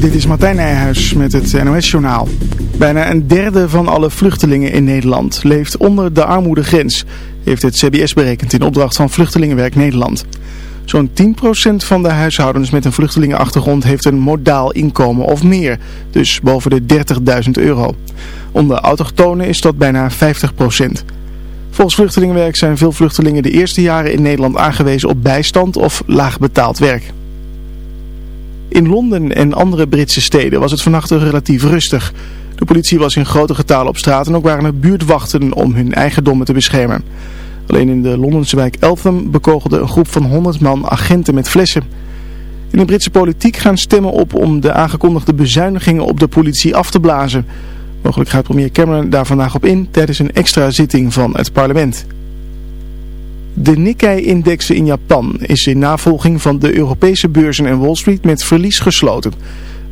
Dit is Martijn Nijhuis met het NOS-journaal. Bijna een derde van alle vluchtelingen in Nederland leeft onder de armoedegrens, heeft het CBS berekend in opdracht van Vluchtelingenwerk Nederland. Zo'n 10% van de huishoudens met een vluchtelingenachtergrond heeft een modaal inkomen of meer, dus boven de 30.000 euro. Onder autochtonen is dat bijna 50%. Volgens Vluchtelingenwerk zijn veel vluchtelingen de eerste jaren in Nederland aangewezen op bijstand of laag betaald werk. In Londen en andere Britse steden was het vannacht relatief rustig. De politie was in grote getalen op straat en ook waren er buurtwachten om hun eigendommen te beschermen. Alleen in de Londense wijk Eltham bekogelde een groep van 100 man agenten met flessen. In de Britse politiek gaan stemmen op om de aangekondigde bezuinigingen op de politie af te blazen. Mogelijk gaat premier Cameron daar vandaag op in tijdens een extra zitting van het parlement. De Nikkei-index in Japan is in navolging van de Europese beurzen en Wall Street met verlies gesloten.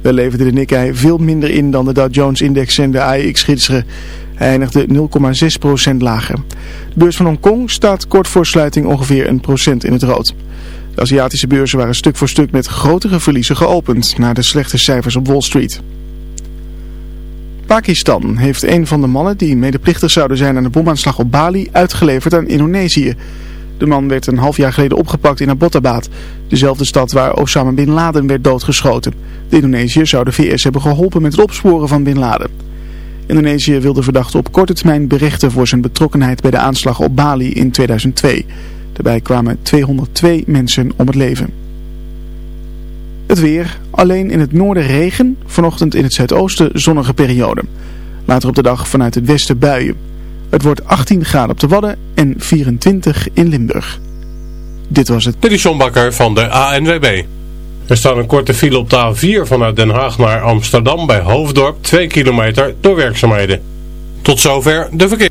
Wel leverde de Nikkei veel minder in dan de Dow Jones-index en de AEX gisteren. Hij eindigde 0,6% lager. De beurs van Hongkong staat kort voor sluiting ongeveer een procent in het rood. De Aziatische beurzen waren stuk voor stuk met grotere verliezen geopend na de slechte cijfers op Wall Street. Pakistan heeft een van de mannen die medeplichtig zouden zijn aan de bomaanslag op Bali uitgeleverd aan Indonesië. De man werd een half jaar geleden opgepakt in Abbottabad, dezelfde stad waar Osama Bin Laden werd doodgeschoten. De Indonesiër zou de VS hebben geholpen met het opsporen van Bin Laden. Indonesië wil de verdachte op korte termijn berechten voor zijn betrokkenheid bij de aanslag op Bali in 2002. Daarbij kwamen 202 mensen om het leven. Het weer, alleen in het noorden regen, vanochtend in het zuidoosten zonnige periode. Later op de dag vanuit het westen buien. Het wordt 18 graden op de Wadden en 24 in Limburg. Dit was het. Dit van de ANWB. Er staat een korte file op de A4 vanuit Den Haag naar Amsterdam bij Hoofddorp, 2 kilometer door werkzaamheden. Tot zover de verkeer.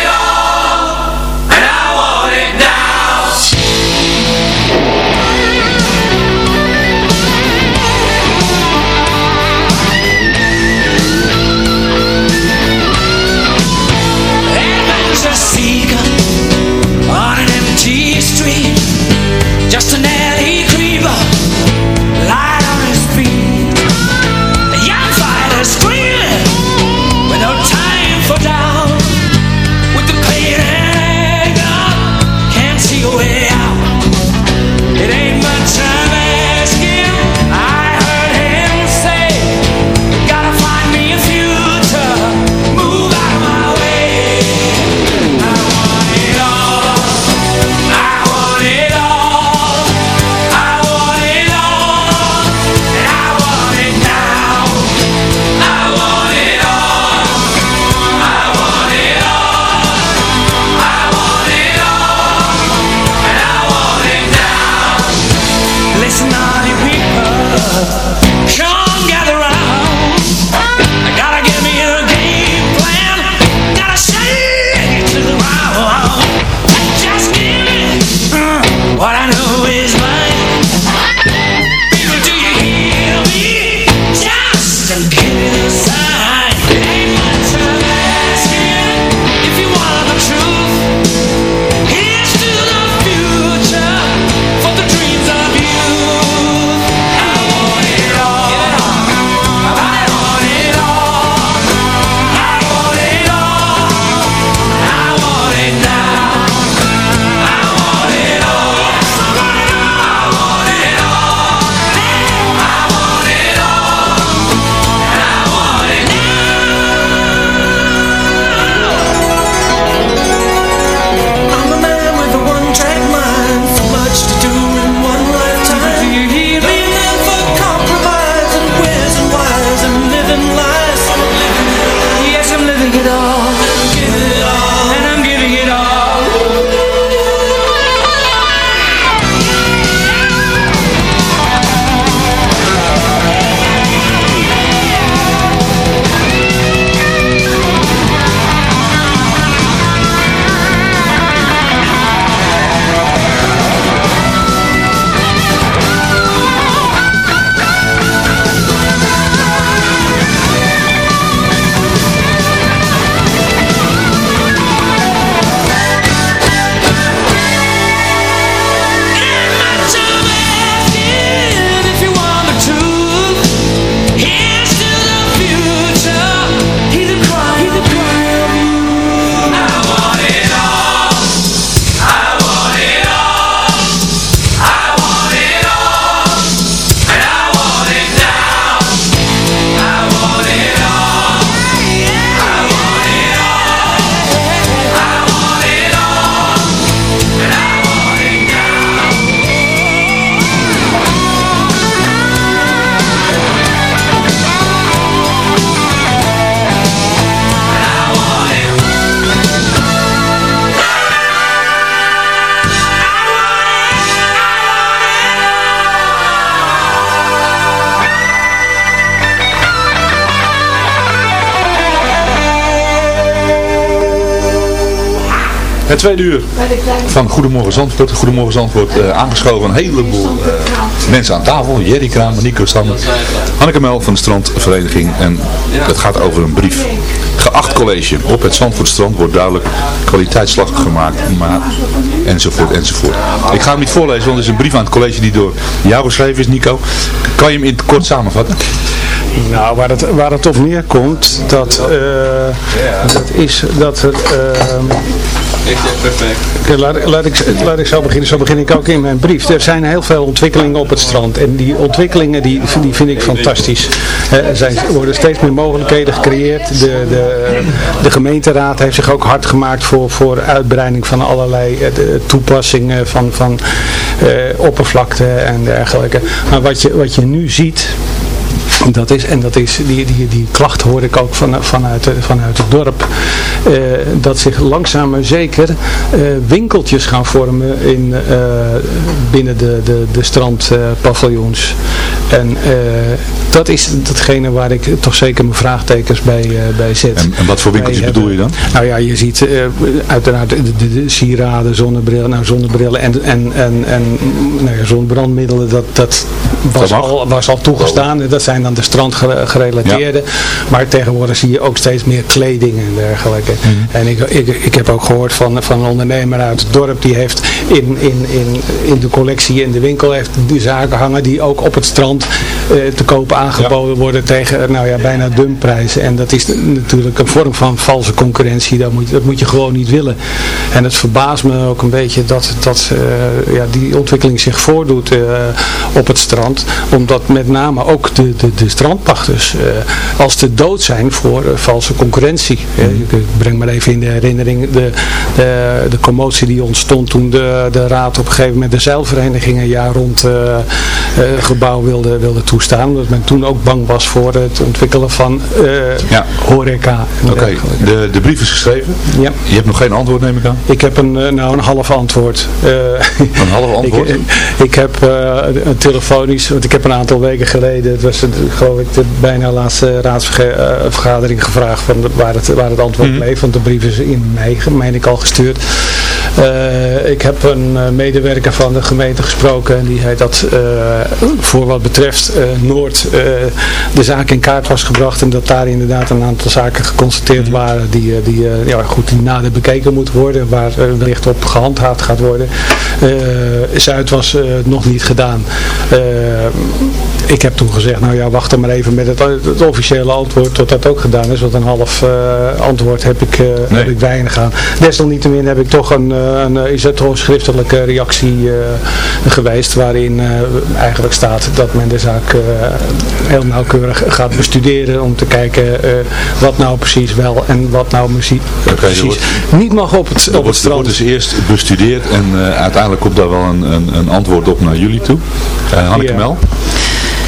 Het tweede uur van Goedemorgen Zandvoort. Goedemorgen Zandvoort uh, aangeschoven. Een heleboel uh, mensen aan tafel. Jerry Kramer, Nico Stammer, Hanneke Mel van de Strandvereniging. En het gaat over een brief. Geacht college. Op het Zandvoortstrand wordt duidelijk kwaliteitsslag gemaakt. Maar, enzovoort, enzovoort. Ik ga hem niet voorlezen, want het is een brief aan het college die door jou geschreven is, Nico. Kan je hem in het kort samenvatten? Nou, waar het, waar het op neerkomt, dat, uh, dat is dat het... Laat, laat, ik, laat ik zo beginnen. Zo begin ik ook in mijn brief. Er zijn heel veel ontwikkelingen op het strand. En die ontwikkelingen die, die vind ik fantastisch. Er zijn, worden steeds meer mogelijkheden gecreëerd. De, de, de gemeenteraad heeft zich ook hard gemaakt voor, voor uitbreiding van allerlei de toepassingen van, van uh, oppervlakte en dergelijke. Maar wat je, wat je nu ziet dat is, en dat is, die, die, die klacht hoor ik ook van, vanuit, vanuit het dorp. Uh, dat zich langzaam maar zeker uh, winkeltjes gaan vormen in, binnen de, de, de strandpaviljoens. en dat is datgene waar ik toch zeker mijn vraagtekens bij, bij zet. En, en, wat voor winkeltjes bedoel je dan? Nou ja, je ziet uiteraard de, de, de, sieraden, zonnebrillen, nou zonnebrillen en, en, en, en nou ja, zonnebrandmiddelen, dat, dat was, al, was al toegestaan. Dat zijn dan aan de strand gerelateerde. Maar tegenwoordig zie je ook steeds meer kleding en dergelijke. Mhm. En ik, ik, ik heb ook gehoord van, van een ondernemer uit het dorp. Die heeft in, in, in, in de collectie in de winkel heeft die zaken hangen die ook op het strand eh, te kopen aangeboden worden tegen nou ja, bijna dumpprijzen. En dat is natuurlijk een vorm van valse concurrentie. Dat moet, dat moet je gewoon niet willen. En het verbaast me ook een beetje dat, dat uh, ja, die ontwikkeling zich voordoet uh, op het strand. Omdat met name ook de, de, de strandpachters uh, als te dood zijn voor uh, valse concurrentie. Uh, ik breng maar even in de herinnering de, de, de commotie die ontstond toen de, de raad op een gegeven moment de zeilverenigingen jaar rond gebouw wilde, wilde toestaan. Omdat men toen ook bang was voor het ontwikkelen van ja. horeca. Oké, de, de brief is geschreven. Ja. Je hebt nog geen antwoord neem ik aan? Ik heb een, nou, een half antwoord. een half antwoord? ik, ik heb een telefonisch, want ik heb een aantal weken geleden, het was geloof ik de bijna laatste raadsvergadering gevraagd van waar, het, waar het antwoord mm bleef. Want de brief is in mei, meen ik al gestuurd. Uh, ik heb een uh, medewerker van de gemeente gesproken en die zei dat uh, voor wat betreft Noord de zaak in kaart was gebracht en dat daar inderdaad een aantal zaken geconstateerd mm waren die, die, ja, goed, die nader bekeken moeten worden, waar wellicht op gehandhaafd gaat worden. Zuid was nog niet gedaan. ik heb toen gezegd, nou ja, wacht er maar even met het, het, officiële antwoord tot dat ook gedaan is, want een half antwoord heb ik, nee. heb ik weinig aan. Desalniettemin heb ik toch een een, is het een schriftelijke reactie uh, geweest waarin uh, eigenlijk staat dat men de zaak uh, heel nauwkeurig gaat bestuderen om te kijken wat nou precies wel en wat nou precies, okay, precies wordt, niet mag op het, op het strand. wordt dus eerst bestudeerd en uiteindelijk komt daar wel een, een, een, antwoord op naar jullie toe. Hanneke ja. Mel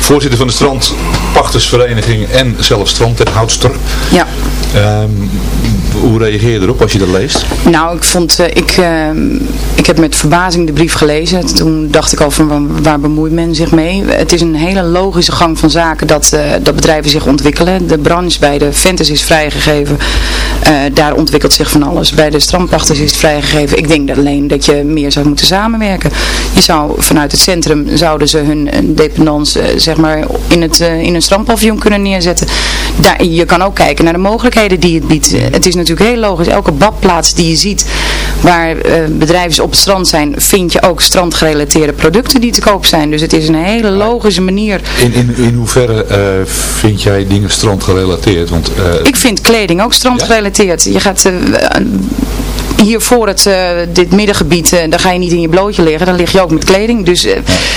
voorzitter van de strandpachtersvereniging en zelfs strandhoudster. Ja. Um, hoe reageer je erop als je dat leest? Nou, ik vond, uh, ik, uh, ik heb met verbazing de brief gelezen. Toen dacht ik al van waar bemoeit men zich mee? Het is een hele logische gang van zaken dat, uh, dat bedrijven zich ontwikkelen. De branche bij de fantasy is vrijgegeven. daar ontwikkelt zich van alles. Bij de strandpachters is het vrijgegeven. Ik denk alleen dat je meer zou moeten samenwerken. Je zou vanuit het centrum zouden ze hun dependance zeg maar in, het, in een strandpaviljoen kunnen neerzetten. Daar, je kan ook kijken naar de mogelijkheden die het biedt. Het is natuurlijk heel logisch. Elke badplaats die je ziet waar uh, bedrijven op het strand zijn, vind je ook strandgerelateerde producten die te koop zijn. Dus het is een hele logische manier. In, in, in hoeverre uh, vind jij dingen strandgerelateerd? Want, uh, Ik vind kleding ook strandgerelateerd. Je gaat hier voor het, uh, dit middengebied, uh, daar ga je niet in je blootje liggen. Dan lig je ook met kleding. Dus uh,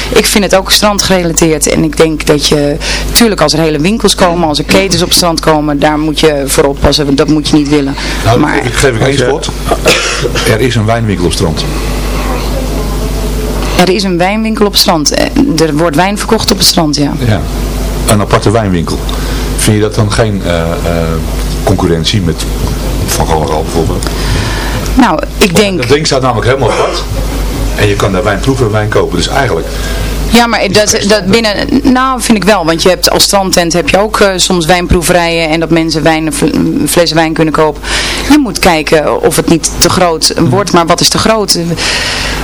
ik vind het ook strandgerelateerd. En ik denk dat je, tuurlijk als er hele winkels komen, als er ketens op het strand komen, daar moet je voor oppassen. Dat moet je niet willen. Nou, maar, ik geef ik één spot. Er is een wijnwinkel op het strand. Er is een wijnwinkel op het strand. Er wordt wijn verkocht op het strand, ja. ja. Een aparte wijnwinkel. Vind je dat dan geen concurrentie met Van Gaal bijvoorbeeld? Nou, ik denk... Dat ding staat namelijk helemaal apart. En je kan daar wijn proeven en wijn kopen. Dus eigenlijk Ja, maar dat, dat binnen, nou vind ik wel, want je hebt als strandtent heb je ook eh, soms wijnproeverijen en dat mensen wijn, flessen wijn kunnen kopen. Je moet kijken of het niet te groot wordt, maar wat is te groot?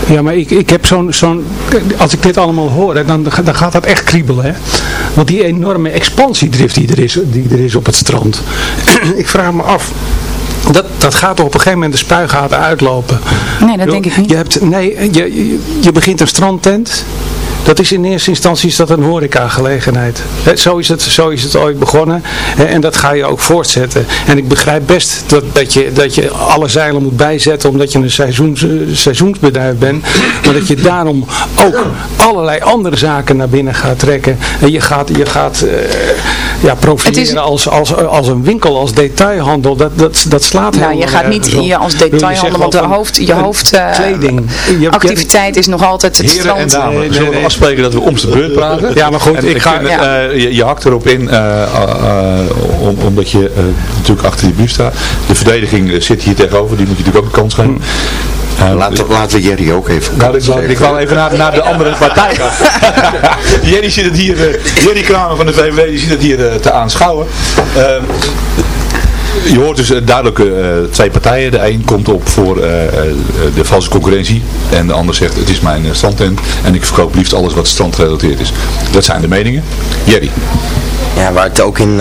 Ja, maar ik, ik heb zo'n, zo'n als ik dit allemaal hoor, dan, dan gaat dat echt kriebelen. Hè? Want die enorme expansiedrift die er is, die er is op het strand. ik vraag me af, dat, dat gaat op een gegeven moment de spuigaten uitlopen. Nee, dat denk ik niet. Je hebt, nee, je, je begint een strandtent. Dat is in eerste instantie is dat een horecagelegenheid. He, zo, is het, zo is het ooit begonnen. en dat ga je ook voortzetten. En ik begrijp best dat, dat, je, dat je alle zeilen moet bijzetten omdat je een seizoens, seizoensbedrijf bent. Maar dat je daarom ook allerlei andere zaken naar binnen gaat trekken. En je gaat, je gaat uh, ja, profileren als, als, als een winkel, als detailhandel. Dat, dat, dat slaat nou, je gaat niet je als detailhandel, want de hoofd, je hoofd uh, kleding. Je, activiteit is nog altijd het strand. En dames, afspreken dat we om de beurt praten. Ja, maar goed, ik ga, uh, je, je, hakt erop in, uh, om, omdat je natuurlijk achter die buurt staat. De verdediging zit hier tegenover, die moet je natuurlijk ook de kans geven. Uh, laten, laten we Jerry ook even nou, ik, ik wou even naar, naar de andere partij gaan. Jerry zit het hier, uh, Jerry Kramer van de VVD, die zit het hier uh, te aanschouwen. Je hoort dus duidelijk uh, twee partijen. De een komt op voor uh, de valse concurrentie. En de ander zegt het is mijn strandtent. En ik verkoop liefst alles wat strandgerelateerd is. Dat zijn de meningen. Jerry. Ja, waar het ook in,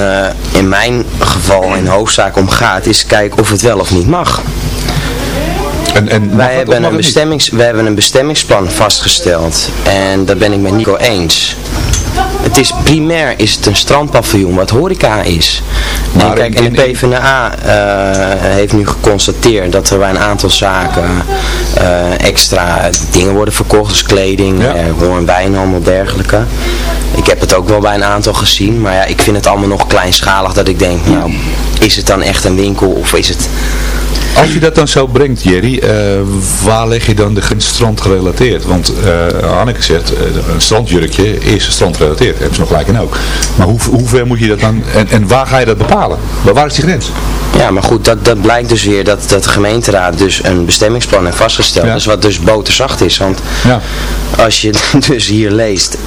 in mijn geval in hoofdzaak om gaat is kijken of het wel of niet mag. En, en wij, hebben een bestemmings, wij hebben een bestemmingsplan vastgesteld. En daar ben ik met Nico eens. Het is primair is het een strandpaviljoen wat horeca is. en kijk, en de PvdA uh, heeft nu geconstateerd dat er bij een aantal zaken uh, extra dingen worden verkocht, dus kleding, ja. uh, en wijnhandel, dergelijke. Ik heb het ook wel bij een aantal gezien, maar ja, ik vind het allemaal nog kleinschalig dat ik denk, nou, is het dan echt een winkel of is het als je dat dan zo brengt, Jerry, uh, waar leg je dan de strand gerelateerd? Want uh, Anneke zegt, uh, een strandjurkje is strandgerelateerd. Hebben ze nog gelijk in ook. Maar hoe, hoe ver moet je dat dan, en, en waar ga je dat bepalen? Waar, waar is die grens? Ja, maar goed, dat, dat blijkt dus weer dat, dat de gemeenteraad dus een bestemmingsplan heeft vastgesteld. Ja. Dus wat dus boterzacht is. Want ja. als je dus hier leest,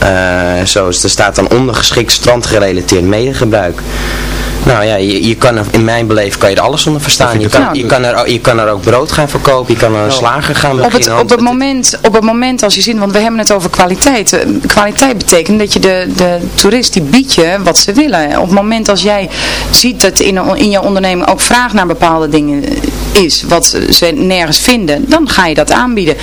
zoals er staat dan ondergeschikt strandgerelateerd medegebruik. Nou ja, je, je kan er, in mijn beleving kan je er alles onder verstaan. Je kan, je, kan er, je kan er ook brood gaan verkopen, je kan er een slager gaan beginnen. Op het, op het, moment, op het moment als je ziet, want we hebben het over kwaliteit. Eh, kwaliteit betekent dat je de, de toerist, die biedt je wat ze willen. Op het moment als jij ziet dat in, in je onderneming ook vraag naar bepaalde dingen is, wat ze nergens vinden, dan ga je dat aanbieden.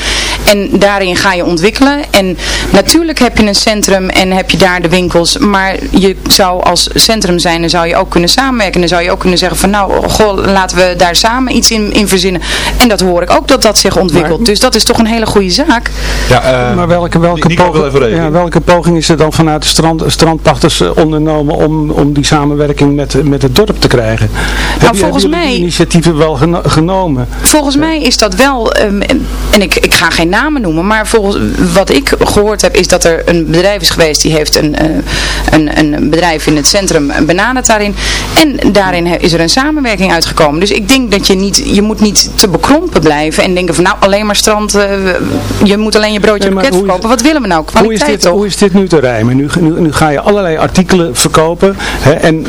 En daarin ga je ontwikkelen. En natuurlijk heb je een centrum en heb je daar de winkels, maar je zou als centrum zijn, dan zou je ook kunnen samenwerken. Dan zou je ook kunnen zeggen van nou, goh, laten we daar samen iets in, in verzinnen. En dat hoor ik ook dat dat zich ontwikkelt. dus dat is toch een hele goede zaak. Ja, uh, maar welke, welke, poging, ja, welke poging is er dan vanuit de strand, strandpachters eh, ondernomen om, om die samenwerking met, met het dorp te krijgen? Nou, Heb volgens mij... initiatieven wel genomen? Volgens mij is dat wel, um, en ik, ik ga geen namen noemen, maar volgens wat ik gehoord heb is dat er een bedrijf is geweest die heeft een, uh, een, een bedrijf in het centrum benaderd daarin. En daarin is er een samenwerking uitgekomen. Dus ik denk dat je niet, je moet niet te bekrompen blijven en denken van nou alleen maar strand, uh, je moet alleen je broodje nee, pakket verkopen. Wat willen we nou? Kwaliteit hoe is dit, toch? Hoe is dit nu te rijmen? Nu, nu, nu ga je allerlei artikelen verkopen hè, en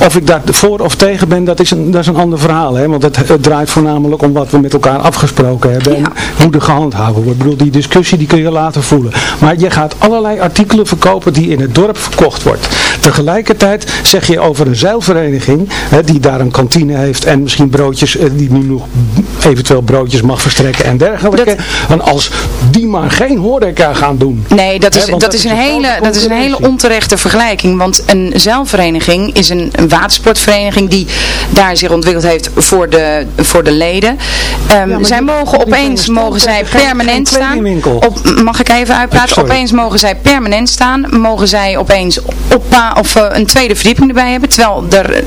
of ik daar voor of tegen ben, dat is een, dat is een ander verhaal. Hè? Want het, het draait voornamelijk om wat we met elkaar afgesproken hebben. En hoe de gehandhaven wordt. Ik bedoel, die discussie die kun je laten voelen. Maar je gaat allerlei artikelen verkopen die in het dorp verkocht wordt. Tegelijkertijd zeg je over een zeilvereniging, hè, die daar een kantine heeft en misschien broodjes, eh, die nu nog eventueel broodjes mag verstrekken en dergelijke. Want als die maar geen horeca gaan doen. Nee, dat is, hè, dat, dat, is een, hele, dat is een hele onterechte vergelijking. Want een zeilvereniging is een een watersportvereniging die daar zich ontwikkeld heeft voor de, voor de leden. Um, zij mogen opeens mogen zij permanent staan. Op, mag ik even uitpraten? Opeens mogen zij permanent staan. Mogen zij opeens op, of uh, een tweede verdieping erbij hebben. Terwijl er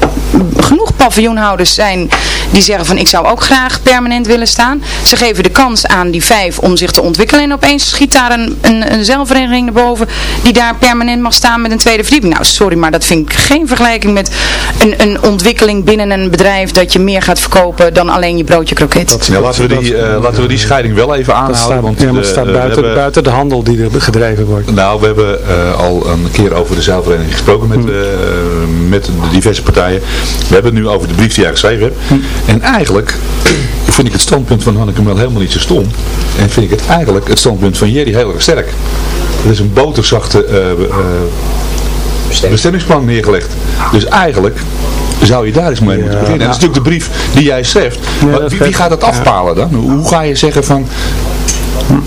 genoeg paviljoenhouders zijn die zeggen van ik zou ook graag permanent willen staan. Ze geven de kans aan die vijf om zich te ontwikkelen en opeens schiet daar een, een, een zelfvereniging naar boven die daar permanent mag staan met een tweede verdieping. Nou sorry, maar dat vind ik geen vergelijking met een, een ontwikkeling binnen een bedrijf dat je meer gaat verkopen dan alleen je broodje kroket. ja, laten, we die, uh, laten we die scheiding wel even aanhouden. Staat, want ja, het staat uh, buiten, hebben, buiten de handel die er gedreven wordt. Nou, we hebben uh, al een keer over de zelfvereniging gesproken met, hmm. met de diverse partijen. We hebben het nu over de brief die jij geschreven hebt. Hmm. En eigenlijk vind ik het standpunt van Hanneke wel helemaal niet zo stom. En vind ik het eigenlijk het standpunt van Jerry heel erg sterk. Het is een boterzachte bestemmingsplan neergelegd. Dus eigenlijk zou je daar eens mee moeten beginnen. En dat is natuurlijk de brief die jij schrijft. maar wie, wie, gaat dat afpalen dan? Hoe ga je zeggen van,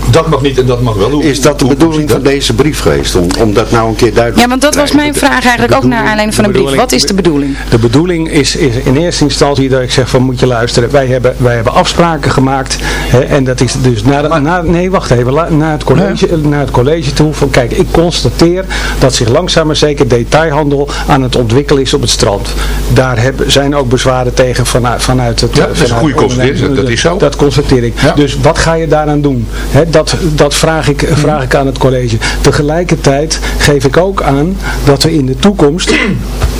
dat mag niet en dat mag wel. Hoe, is dat de bedoeling van deze brief geweest? Om, om dat nou een keer duidelijk Ja, want dat was mijn vraag eigenlijk ook naar aanleiding van een brief. Wat is de bedoeling? De bedoeling is, is in eerste instantie dat ik zeg van moet je luisteren. Wij hebben, wij hebben afspraken gemaakt. Hè, en dat is dus naar, naar nee wacht even. Naar het, college, naar het college toe. Van kijk, ik constateer dat zich langzaam maar zeker detailhandel aan het ontwikkelen is op het strand. Daar hebben, zijn ook bezwaren tegen vanuit, vanuit het... Ja, dat is een goede constatering. Dat is zo. Dat constateer ik. Dus wat ga je daaraan doen? Dat, dat vraag, ik, vraag ik aan het college. Tegelijkertijd geef ik ook aan dat we in de toekomst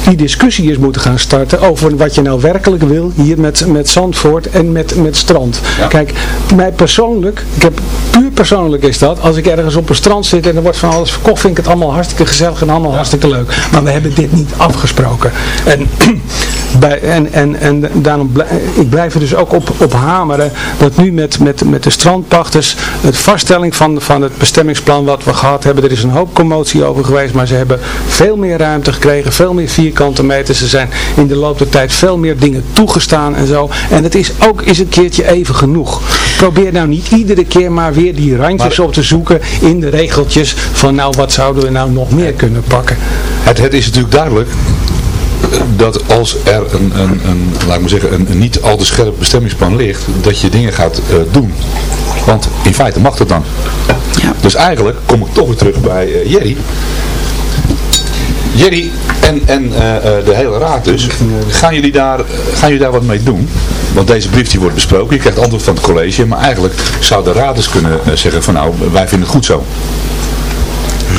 die discussie is moeten gaan starten over wat je nou werkelijk wil hier met, met Zandvoort en met, met strand. Kijk, mij persoonlijk, ik heb, persoonlijk is dat, als ik ergens op een strand zit en er wordt van alles verkocht, vind ik het allemaal hartstikke gezellig en allemaal hartstikke leuk. Maar we hebben dit niet afgesproken. En, bij, en, en, en daarom blijf, ik blijf er dus ook op, op hameren dat nu met, met, met de strandpachters, het vaststelling van, van het bestemmingsplan wat we gehad hebben, er is een hoop commotie over geweest, maar ze hebben veel meer ruimte gekregen, veel meer vier vierkante meter. Ze zijn in de loop der tijd veel meer dingen toegestaan en zo. En het is ook eens een keertje even genoeg. Probeer nou niet iedere keer maar weer die randjes op te zoeken in de regeltjes van nou wat zouden we nou nog meer kunnen pakken. Het, het is natuurlijk duidelijk dat als er een, een, een laat ik maar zeggen, een, een, niet al te scherp bestemmingsplan ligt, dat je dingen gaat uh, doen. Want in feite mag dat dan. Ja. Dus eigenlijk kom ik toch weer terug bij uh, Jerry. Jerry en, en uh, de hele raad dus, gaan jullie, daar, gaan jullie daar wat mee doen? Want deze brief die wordt besproken, je krijgt antwoord van het college, maar eigenlijk zou de raad dus kunnen zeggen van nou, wij vinden het goed zo.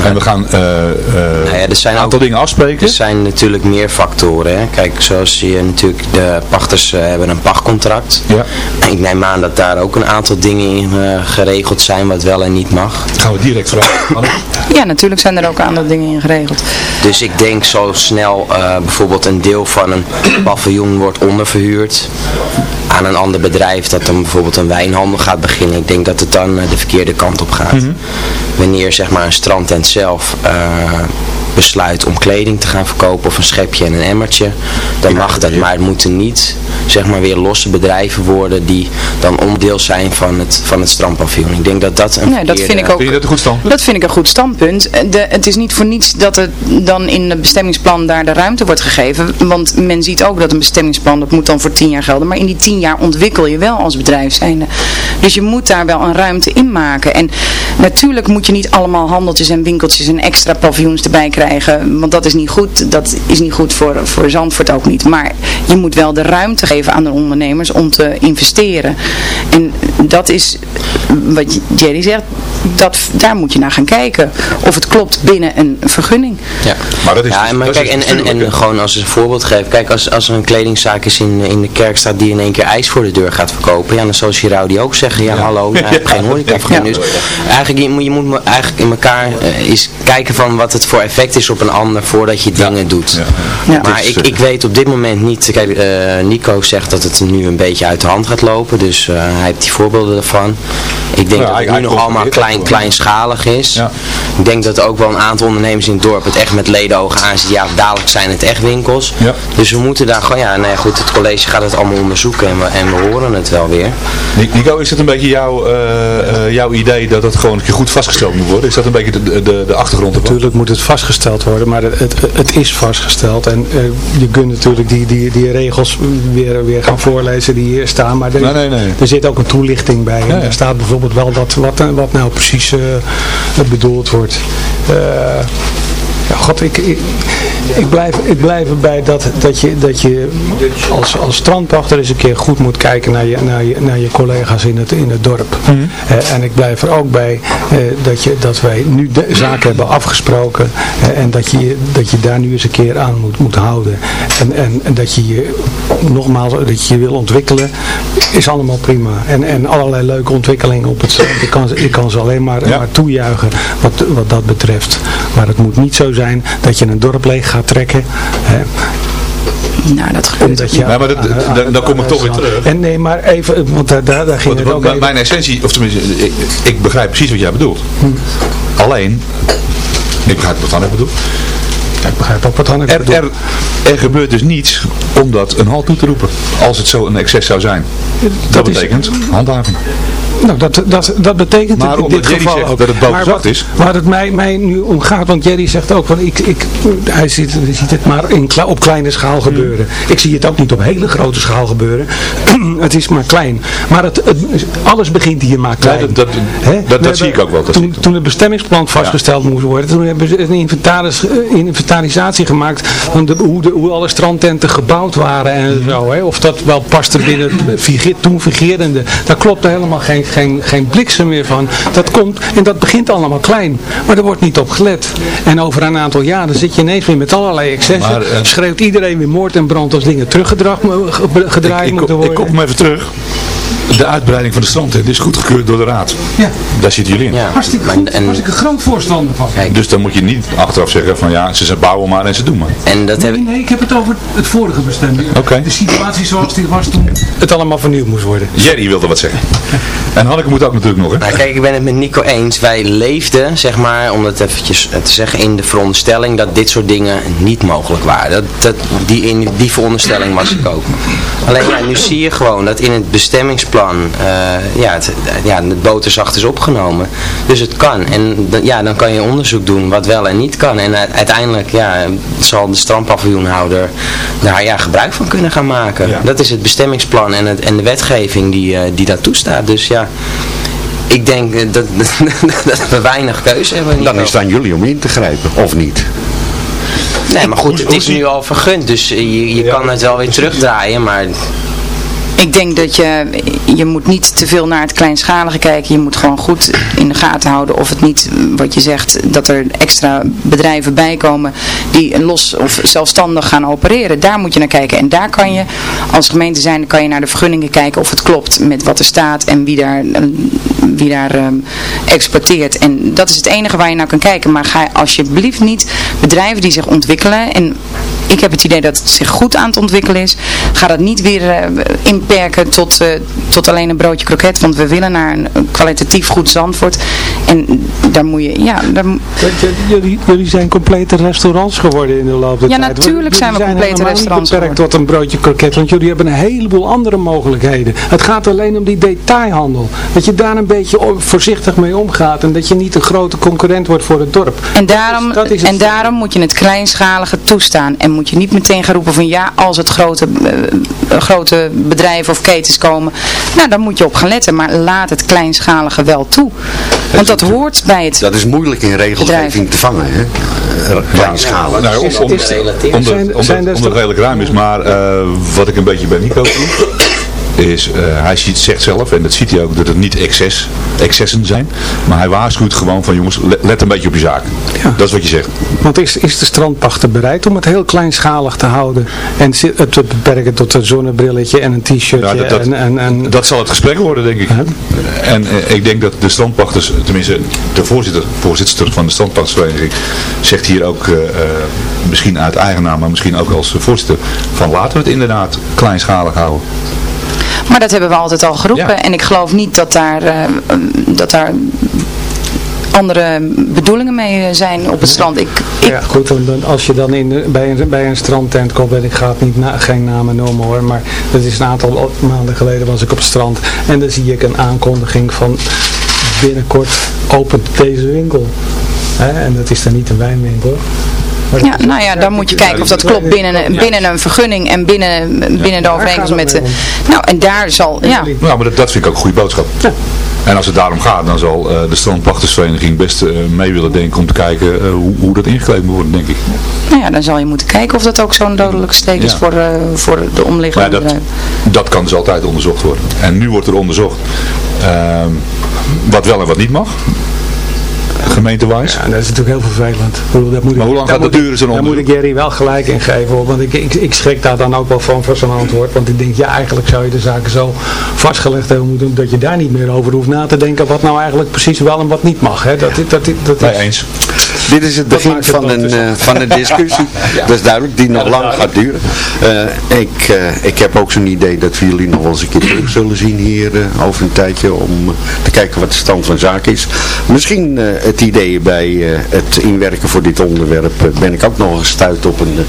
En we gaan uh, nou ja, een aantal dingen afspreken. Er zijn natuurlijk meer factoren. Hè. Kijk, zoals je natuurlijk, de pachters uh, hebben een pachtcontract. Ja. Ik neem aan dat daar ook een aantal dingen in uh, geregeld zijn wat wel en niet mag. gaan we direct vragen. ja, natuurlijk zijn er ook een aantal dingen in geregeld. Dus ik denk zo snel bijvoorbeeld een deel van een paviljoen wordt onderverhuurd aan een ander bedrijf dat dan bijvoorbeeld een wijnhandel gaat beginnen. Ik denk dat het dan de verkeerde kant op gaat. Mm Wanneer zeg maar een strandtent zelf uh, besluit om kleding te gaan verkopen of een schepje en een emmertje, dan mag dat. Maar het moeten niet zeg maar weer losse bedrijven worden die dan onderdeel zijn van het, van het strandpaviljoen. Ik denk dat dat een nee, dat vind ik ook, vind dat, een goed standpunt? dat vind ik een goed standpunt. De, het is niet voor niets dat het dan in het bestemmingsplan daar de ruimte wordt gegeven. Want men ziet ook dat een bestemmingsplan, dat moet dan voor tien jaar gelden. Maar in die tien jaar ontwikkel je wel als bedrijf zijnde. Dus je moet daar wel een ruimte in maken. En natuurlijk moet je niet allemaal handeltjes en winkeltjes en extra paviljoens erbij krijgen. Want dat is niet goed. Dat is niet goed voor, voor Zandvoort ook niet. Maar je moet wel de ruimte geven aan de ondernemers om te investeren. En dat is wat Jerry zegt, dat, daar moet je naar gaan kijken. Of het klopt binnen een vergunning. Ja, maar dat is, ja, maar kijk, en, en, en gewoon als een voorbeeld geef. Kijk, als, als er een kledingzaak is in, in de kerk staat die in één keer ijs voor de deur gaat verkopen. Ja, dan zal Giraud die ook zeggen, ja, hallo, nou, ik heb geen horecavergunning. Dus eigenlijk, je moet, je moet eigenlijk in elkaar uh, eens kijken van wat het voor effect is op een ander voordat je dingen doet. Maar ik, ik weet op dit moment niet, kijk, uh, Nico zegt dat het nu een beetje uit de hand gaat lopen. Dus uh, hij heeft die voorbeelden ervan. Ik denk dat het nu nog allemaal klein, kleinschalig is. Ja. Ik denk dat ook wel een aantal ondernemers in het dorp het echt met ledenogen aanzien. Ja, dadelijk zijn het echt winkels. Ja. Dus we moeten daar gewoon, ja, nee, goed, het college gaat het allemaal onderzoeken en we, en we horen het wel weer. Nico, is het een beetje jouw, jouw idee dat het gewoon een keer goed vastgesteld moet worden? Is dat een beetje de, de, de achtergrond ervan? Natuurlijk moet het vastgesteld worden, maar het, het, het is vastgesteld. En uh, je kunt natuurlijk die, die, die regels weer, weer gaan voorlezen die hier staan. Maar er, nee, nee, nee. er zit ook een toelichting bij. En er staat bijvoorbeeld wel dat, wat, wat nou precies uh, bedoeld wordt. Ja, god, ik, ik, ik, blijf, ik blijf erbij dat, dat je, dat je als, als strandwachter eens een keer goed moet kijken naar je, naar je, naar je collega's in het, in het dorp. Mhm. Eh, en ik blijf er ook bij eh, dat, je, dat wij nu de zaken hebben afgesproken eh, en dat je, dat je daar nu eens een keer aan moet, moet houden. En, en, en dat je je, nogmaals, dat je je wil ontwikkelen, is allemaal prima. En, en allerlei leuke ontwikkelingen op het strand. Ik kan, ze- ik kan ze alleen maar, maar toejuichen wat, wat dat betreft. Maar het moet niet zo zijn dat je een dorp leeg gaat trekken. Hè. Nou, dat gebeurt je Nee, maar dat- aan- aan- dan- dan kom ik toch weer terug. En nee, maar even, want daar, daar, daar ging Want, het want ook mijn- even- mijn essentie, of tenminste, ik, ik begrijp precies wat jij bedoelt. Alleen, ik begrijp wat Hanneke bedoelt. Ik begrijp ook wat Hanneke er, er, er gebeurt dus niets om dat een halt toe te roepen. Als het zo een excess zou zijn. Dat, betekent handhaving. Nou, dat, dat, dat betekent Maar in dit Jerry geval zegt ook. dat het Maar wat- is. Waar het mij, mij nu om gaat, want Jerry zegt ook, van ik, ik, hij ziet, hij ziet het maar in, op kleine schaal gebeuren. Ik zie het ook niet op hele grote schaal gebeuren. het is maar klein. Maar het, het, alles begint hier maar klein. Ja, dat- dat- zie ik ook wel, Toen, toen het bestemmingsplan vastgesteld moest worden, toen hebben ze een inventaris, eh, inventarisatie gemaakt van de, hoe, de, hoe alle strandtenten gebouwd waren en zo. Hè? Of dat wel paste binnen het toen vigerende. Daar klopt er helemaal geen, geen, geen bliksem meer van. Dat komt en dat begint allemaal klein. Maar er wordt niet op gelet. En over een aantal jaren zit je ineens weer met allerlei excessen. Maar, eh, schreeuwt iedereen weer moord en brand als dingen teruggedraaid mo- ge- gedraaid Ik, moeten kom- worden. ik kom hem even terug. De uitbreiding van de strandtent is goedgekeurd door de raad. Ja. Daar zitten jullie in. Ja. Hartstikke goed. en- was ik een groot voorstander van. Dus dan moet je niet achteraf zeggen van ja, ze bouwen maar en ze doen maar. En dat heb Nee, ik... nee, ik heb het over het vorige bestemming. Oké. De situatie zoals die was toen het allemaal vernieuwd moest worden. Jerry wilde wat zeggen. En Hanneke moet ook natuurlijk nog hè. Nou, kijk, ik ben het met Nico eens. Wij leefden, zeg maar, om het eventjes te zeggen, in de veronderstelling dat dit soort dingen niet mogelijk waren. Dat, dat, die, in die veronderstelling was ik ook. Alleen ja, nu zie je gewoon dat in het bestemmingsplan eh, ja, het, ja, het boterzacht is opgenomen. Dus het kan. En ja, dan kan je onderzoek doen wat wel en niet kan. En uiteindelijk ja, zal de strandpaviljoenhouder daar ja, gebruik van kunnen gaan maken. Ja. Dat is het bestemmingsplan en, het, en de wetgeving die, eh, die dat toestaat. Dus ja, ik denk eh, dat, dat we weinig keuze hebben. Dan is het aan jullie om in te grijpen, of niet? Nee, maar goed, het is nu al vergund, dus je, je Ja, kan het wel weer terugdraaien, maar Ik denk dat je, je moet niet te veel naar het kleinschalige kijken. Je moet gewoon goed in de gaten houden of het niet, wat je zegt, dat er extra bedrijven bij komen die los of zelfstandig gaan opereren. Daar moet je naar kijken. En daar kan je, als gemeente zijn, kan je naar de vergunningen kijken of het klopt met wat er staat en wie daar, wie daar exporteert. En dat is het enige waar je naar kan kijken. Maar ga alsjeblieft niet bedrijven die zich ontwikkelen en ik heb het idee dat het zich goed aan het ontwikkelen is. Ga dat niet weer eh, tot, eh, tot alleen een broodje kroket. Want we willen naar een, kwalitatief goed Zandvoort. En daar moet je, ja, daar, Jullie, jullie zijn complete restaurants geworden in de loop der Ja, tijd. natuurlijk Jullie zijn we complete helemaal niet restaurants beperkt tot een broodje kroket, want jullie hebben een heleboel andere mogelijkheden. Het gaat alleen om die detailhandel. Dat je daar een beetje voorzichtig mee omgaat en dat je niet een grote concurrent wordt voor het dorp. en daarom, dat is het en daarom moet je het kleinschalige toestaan. En moet je niet meteen gaan roepen van ja, als het grote, eh, grote bedrijven of ketens komen, nou dan moet je op gaan letten. Maar laat het kleinschalige wel toe. Want dat hoort bij het Dat is moeilijk in regelgeving te vangen, hè? Eh, Kleinschalig. Nou, om, om, is- om, omdat, er omdat het redelijk ruim is, maar eh, wat ik een beetje bij Nico zie, is, eh, hij ziet, zegt zelf, en dat ziet hij ook, dat het niet excess, excessen zijn, maar hij waarschuwt gewoon van jongens, let, let een beetje op je zaak. Ja. Dat is wat je zegt. Want is, is de strandpachter bereid om het heel kleinschalig te houden en het te beperken tot een zonnebrilletje en een t-shirtje Nou, dat, dat, en, en, en dat zal het gesprek worden, denk ik. En eh, ik denk dat de strandpachters, tenminste de voorzitter, voorzitter van de strandpachtersvereniging, zegt hier ook, eh, misschien uit eigen naam, maar misschien ook als voorzitter, van laten we het inderdaad kleinschalig houden. Maar dat hebben we altijd al geroepen. Ja. En ik geloof niet dat daar, eh, dat daar andere bedoelingen mee eh, zijn op het strand. Ik, ik, Ja, goed, dan, als je dan in de- bij, een, bij een strandtent komt, en ik ga het niet na, geen namen noemen hoor, maar dat is een aantal maanden geleden was ik op het strand en dan zie ik een aankondiging van binnenkort opent deze winkel. En dat is dan niet een wijnwinkel. Ja, nou ja, dan moet je kijken of dat klopt binnen, binnen een vergunning en binnen, binnen de overeenkomst met de... Nou, en daar zal, ja. Nou, maar dat, dat vind ik ook een goede boodschap. En als het daarom gaat, dan zal uh, de strandwachtersvereniging best uh, mee willen denken om te kijken uh, hoe, hoe, dat ingekleed moet worden, denk ik. Nou ja, dan zal je moeten kijken of dat ook zo'n dodelijke steek is voor, voor de omliggende ja, dat, dat kan dus altijd onderzocht worden. En nu wordt er onderzocht ehm, wat wel en wat niet mag gemeentewijs. Ja, dat is natuurlijk heel vervelend. Bedoel, dat moet maar hoe lang gaat dat duren zo'n Daar moet ik Jerry wel gelijk in geven. Want ik, ik, ik schrik daar dan ook wel van voor zijn antwoord. Want ik denk, ja eigenlijk zou je de zaken zo vastgelegd hebben moeten dat je daar niet meer over hoeft na te denken wat nou eigenlijk precies wel en wat niet mag. Hè? Dat, dat, dat, dat, is... eens. Dit is het begin van een, uh, van een discussie. Dat is duidelijk, die nog lang gaat duren. Uh, ik, uh, ik heb ook zo'n idee dat we jullie nog wel eens een keer terug zullen zien hier over een tijdje om te kijken wat de stand van zaken is. Misschien het idee bij het inwerken voor dit onderwerp ben ik ook nog gestuurd op een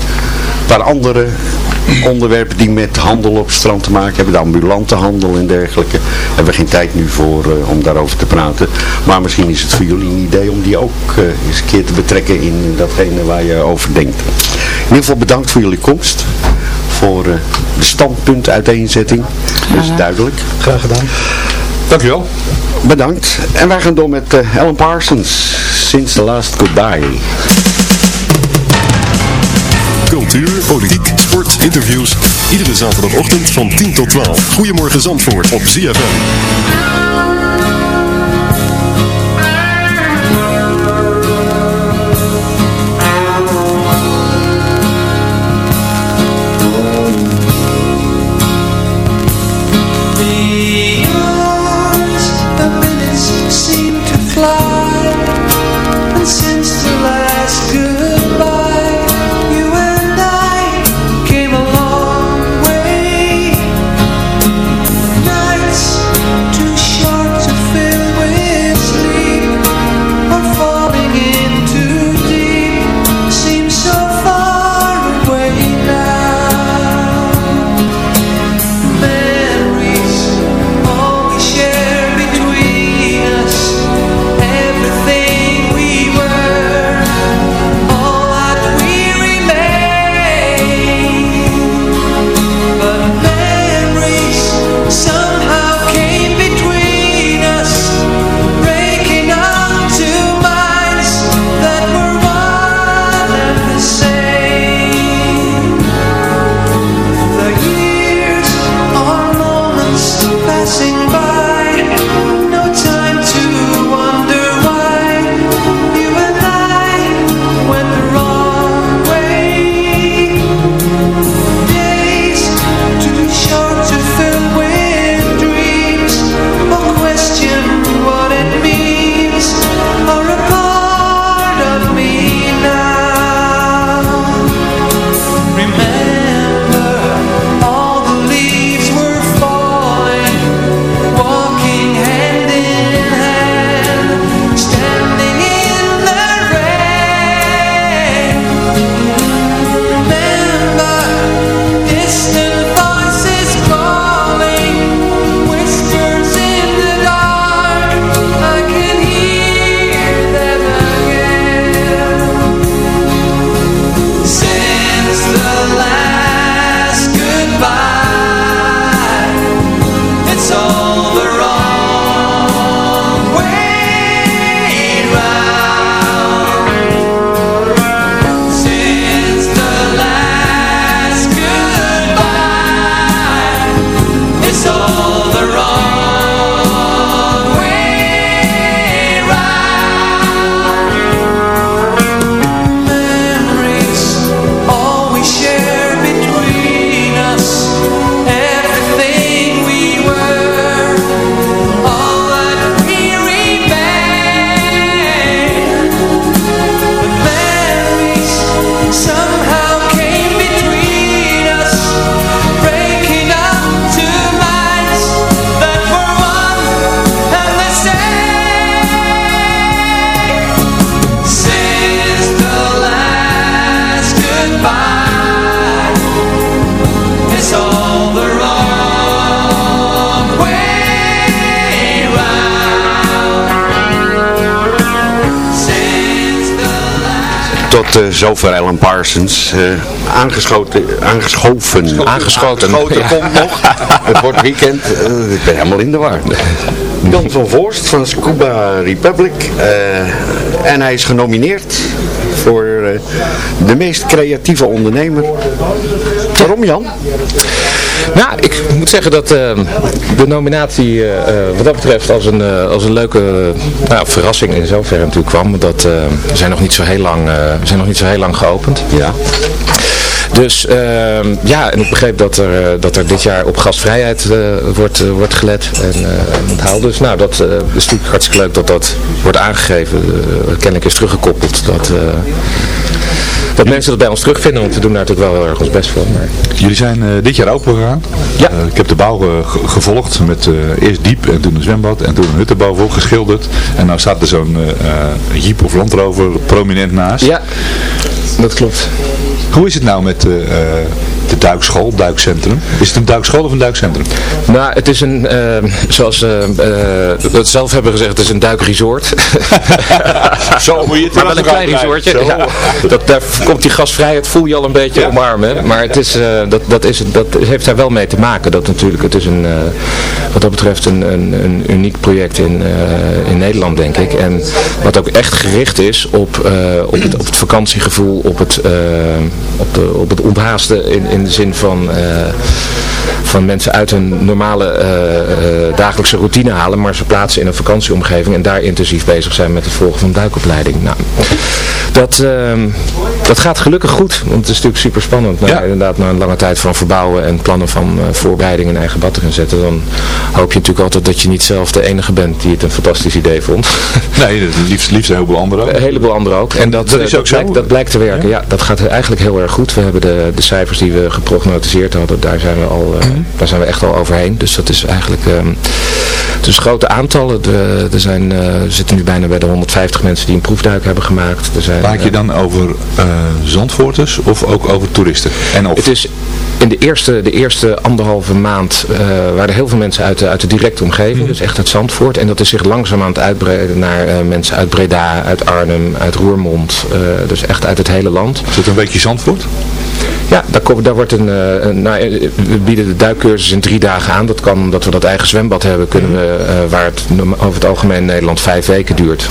paar andere onderwerpen die met handel op het strand te maken hebben, de ambulante handel en dergelijke. Hebben we geen tijd nu voor uh, om daarover te praten. Maar misschien is het voor jullie een idee om die ook uh, eens een keer te betrekken in datgene waar je over denkt. In ieder geval bedankt voor jullie komst. Voor uh, de standpunt uiteenzetting. Dat is duidelijk. Graag gedaan. Dankjewel. Bedankt. En wij gaan door met uh, Alan Parsons. Since the last goodbye. Cultuur, politiek, sport, interviews. Iedere zaterdagochtend van 10 tot 12. Goedemorgen Zandvoort op ZFM. Tot zover Alan Parsons. aangeschoten, aangeschoven. Aangeschoten. Aangeschoten komt nog. Het wordt weekend. ik ben helemaal in de war. Jan van Voorst van Scuba Republic. en hij is genomineerd voor de meest creatieve ondernemer. Waarom Jan? Nou, ik moet zeggen dat uh, de nominatie uh, wat dat betreft als een, uh, als een leuke nou, verrassing in zoverre natuurlijk kwam. Dat we zijn nog niet zo heel lang, we zijn nog niet zo heel lang geopend. Ja. Dus ehm, ja, en ik begreep dat er, dat er dit jaar op gastvrijheid wordt, wordt gelet en onthaald. Dus nou, dat is natuurlijk hartstikke leuk dat dat wordt aangegeven. kennelijk is teruggekoppeld dat dat mensen dat bij ons terugvinden, want we doen daar natuurlijk wel heel erg ons best voor. Maar... Jullie zijn uh, dit jaar open gegaan. Ja. Uh, ik heb de bouw uh, gevolgd met eerst diep en toen een zwembad en toen een hut erbovenop geschilderd. En nou staat er zo'n jeep of landrover prominent naast. Ja, dat klopt. Hoe is het nou met de duikschool, duikcentrum. Is het een duikschool of een duikcentrum? Nou, het is een, uh, zoals uh, we het zelf hebben gezegd, het is een duikresort. Zo moet je het Maar wel een klein resortje. Ja, dat, daar komt die gasvrijheid, voel je al een beetje ja. omarmen. Maar het is, uh, dat, dat, is, dat heeft daar wel mee te maken. Dat natuurlijk, het is een, wat dat betreft een, een, een uniek project in, in Nederland, denk ik. En wat ook echt gericht is op, op, het, op het vakantiegevoel, op het, op, de, op het onthaaste in, in de zin van, uh, van mensen uit hun normale uh, uh, dagelijkse routine halen, maar ze plaatsen in een vakantieomgeving en daar intensief bezig zijn met het volgen van duikopleiding. Nou, dat, ehm, dat gaat gelukkig goed, want het is natuurlijk super spannend. Nou, ja. Inderdaad, na een lange tijd van verbouwen en plannen van voorbereiding en eigen bad zetten, dan hoop je natuurlijk altijd dat je niet zelf de enige bent die het een fantastisch idee vond. Nee, liefst, liefst een heleboel anderen ook. Een heleboel anderen ook. En dat, dat, is ook dat, blijkt, dat blijkt te werken. Ja? ja? dat gaat eigenlijk heel erg goed. We hebben de, de cijfers die we geprognotiseerd hadden, daar zijn we, al, uh, daar zijn we echt al overheen. Dus dat is eigenlijk... Um, dus grote aantallen. De, er, zijn, er zitten nu bijna bij de 150 mensen die een proefduik hebben gemaakt. Er zijn, Maak je dan over uh, zandvoorters of ook over toeristen? En of? Het is in de eerste, de eerste anderhalve maand uh, waren er heel veel mensen uit de, uit de directe omgeving. Mm. Dus echt uit Zandvoort. En dat is zich langzaam aan het uitbreiden naar uh, mensen uit Breda, uit Arnhem, uit Roermond. Dus echt uit het hele land. Is het een beetje Zandvoort? Ja, daar, komt, daar wordt een, een nou, we bieden de duikcursus in drie dagen aan. Dat kan omdat we dat eigen zwembad hebben, kunnen we, uh, waar het over het algemeen in Nederland vijf weken duurt.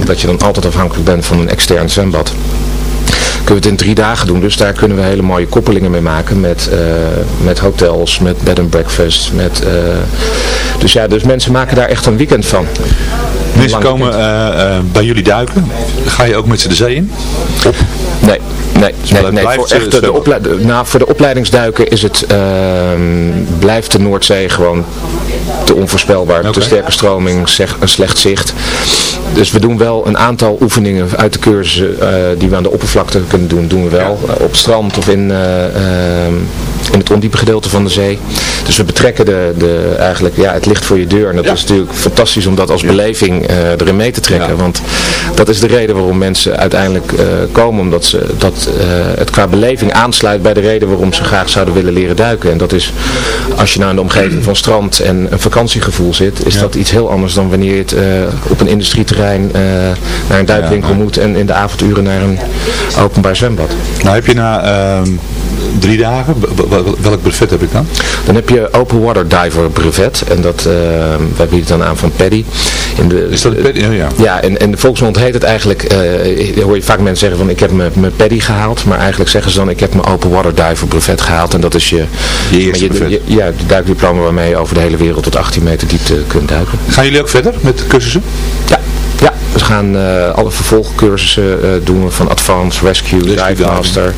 Omdat je dan altijd afhankelijk bent van een extern zwembad kunnen we het in drie dagen doen. Dus daar kunnen we hele mooie koppelingen mee maken met, uh, met hotels, met bed and breakfast. Met, uh, dus ja, dus mensen maken daar echt een weekend van. Mensen komen uh, bij jullie duiken. Ga je ook met ze de zee in? Nee. Nee, nee, nee voor, echt de, nou, voor de opleidingsduiken is het, uh, blijft de Noordzee gewoon te onvoorspelbaar. Okay. Te sterke stroming, zeg, een slecht zicht. Dus we doen wel een aantal oefeningen uit de cursussen uh, die we aan de oppervlakte kunnen doen, doen we wel. Ja. Op strand of in, in het ondiepe gedeelte van de zee. Dus we betrekken de, de, eigenlijk ja, het licht voor je deur. En dat ja. is natuurlijk fantastisch om dat als beleving erin mee te trekken. Want dat is de reden waarom mensen uiteindelijk komen. Omdat ze, dat het qua beleving aansluit bij de reden waarom ze graag zouden willen leren duiken. En dat is, als je nou in de omgeving van strand en een vakantiegevoel zit, is dat iets heel anders dan wanneer je het op een industrieterrein naar een duikwinkel moet en in de avonduren naar een openbaar zwembad. Nou heb je na uh, drie dagen, welk brevet heb ik dan? Dan heb je Open Water Diver brevet en dat, uh, wij bieden dan aan van Paddy. In de, is dat Paddy? Oh, ja. Ja, en in de volksmond heet het eigenlijk, uh, hoor je vaak mensen zeggen van ik heb mijn Paddy gehaald, maar eigenlijk zeggen ze dan ik heb mijn Open Water Diver brevet gehaald en dat is je, je eerste je, brevet. Je, ja, duikdiploma waarmee je over de hele wereld tot 18 meter diepte kunt duiken. Gaan jullie ook verder met cursussen? Ja. Ja, we gaan uh, alle vervolgcursussen uh, doen we van Advanced, Rescue, Rescue Dive Master.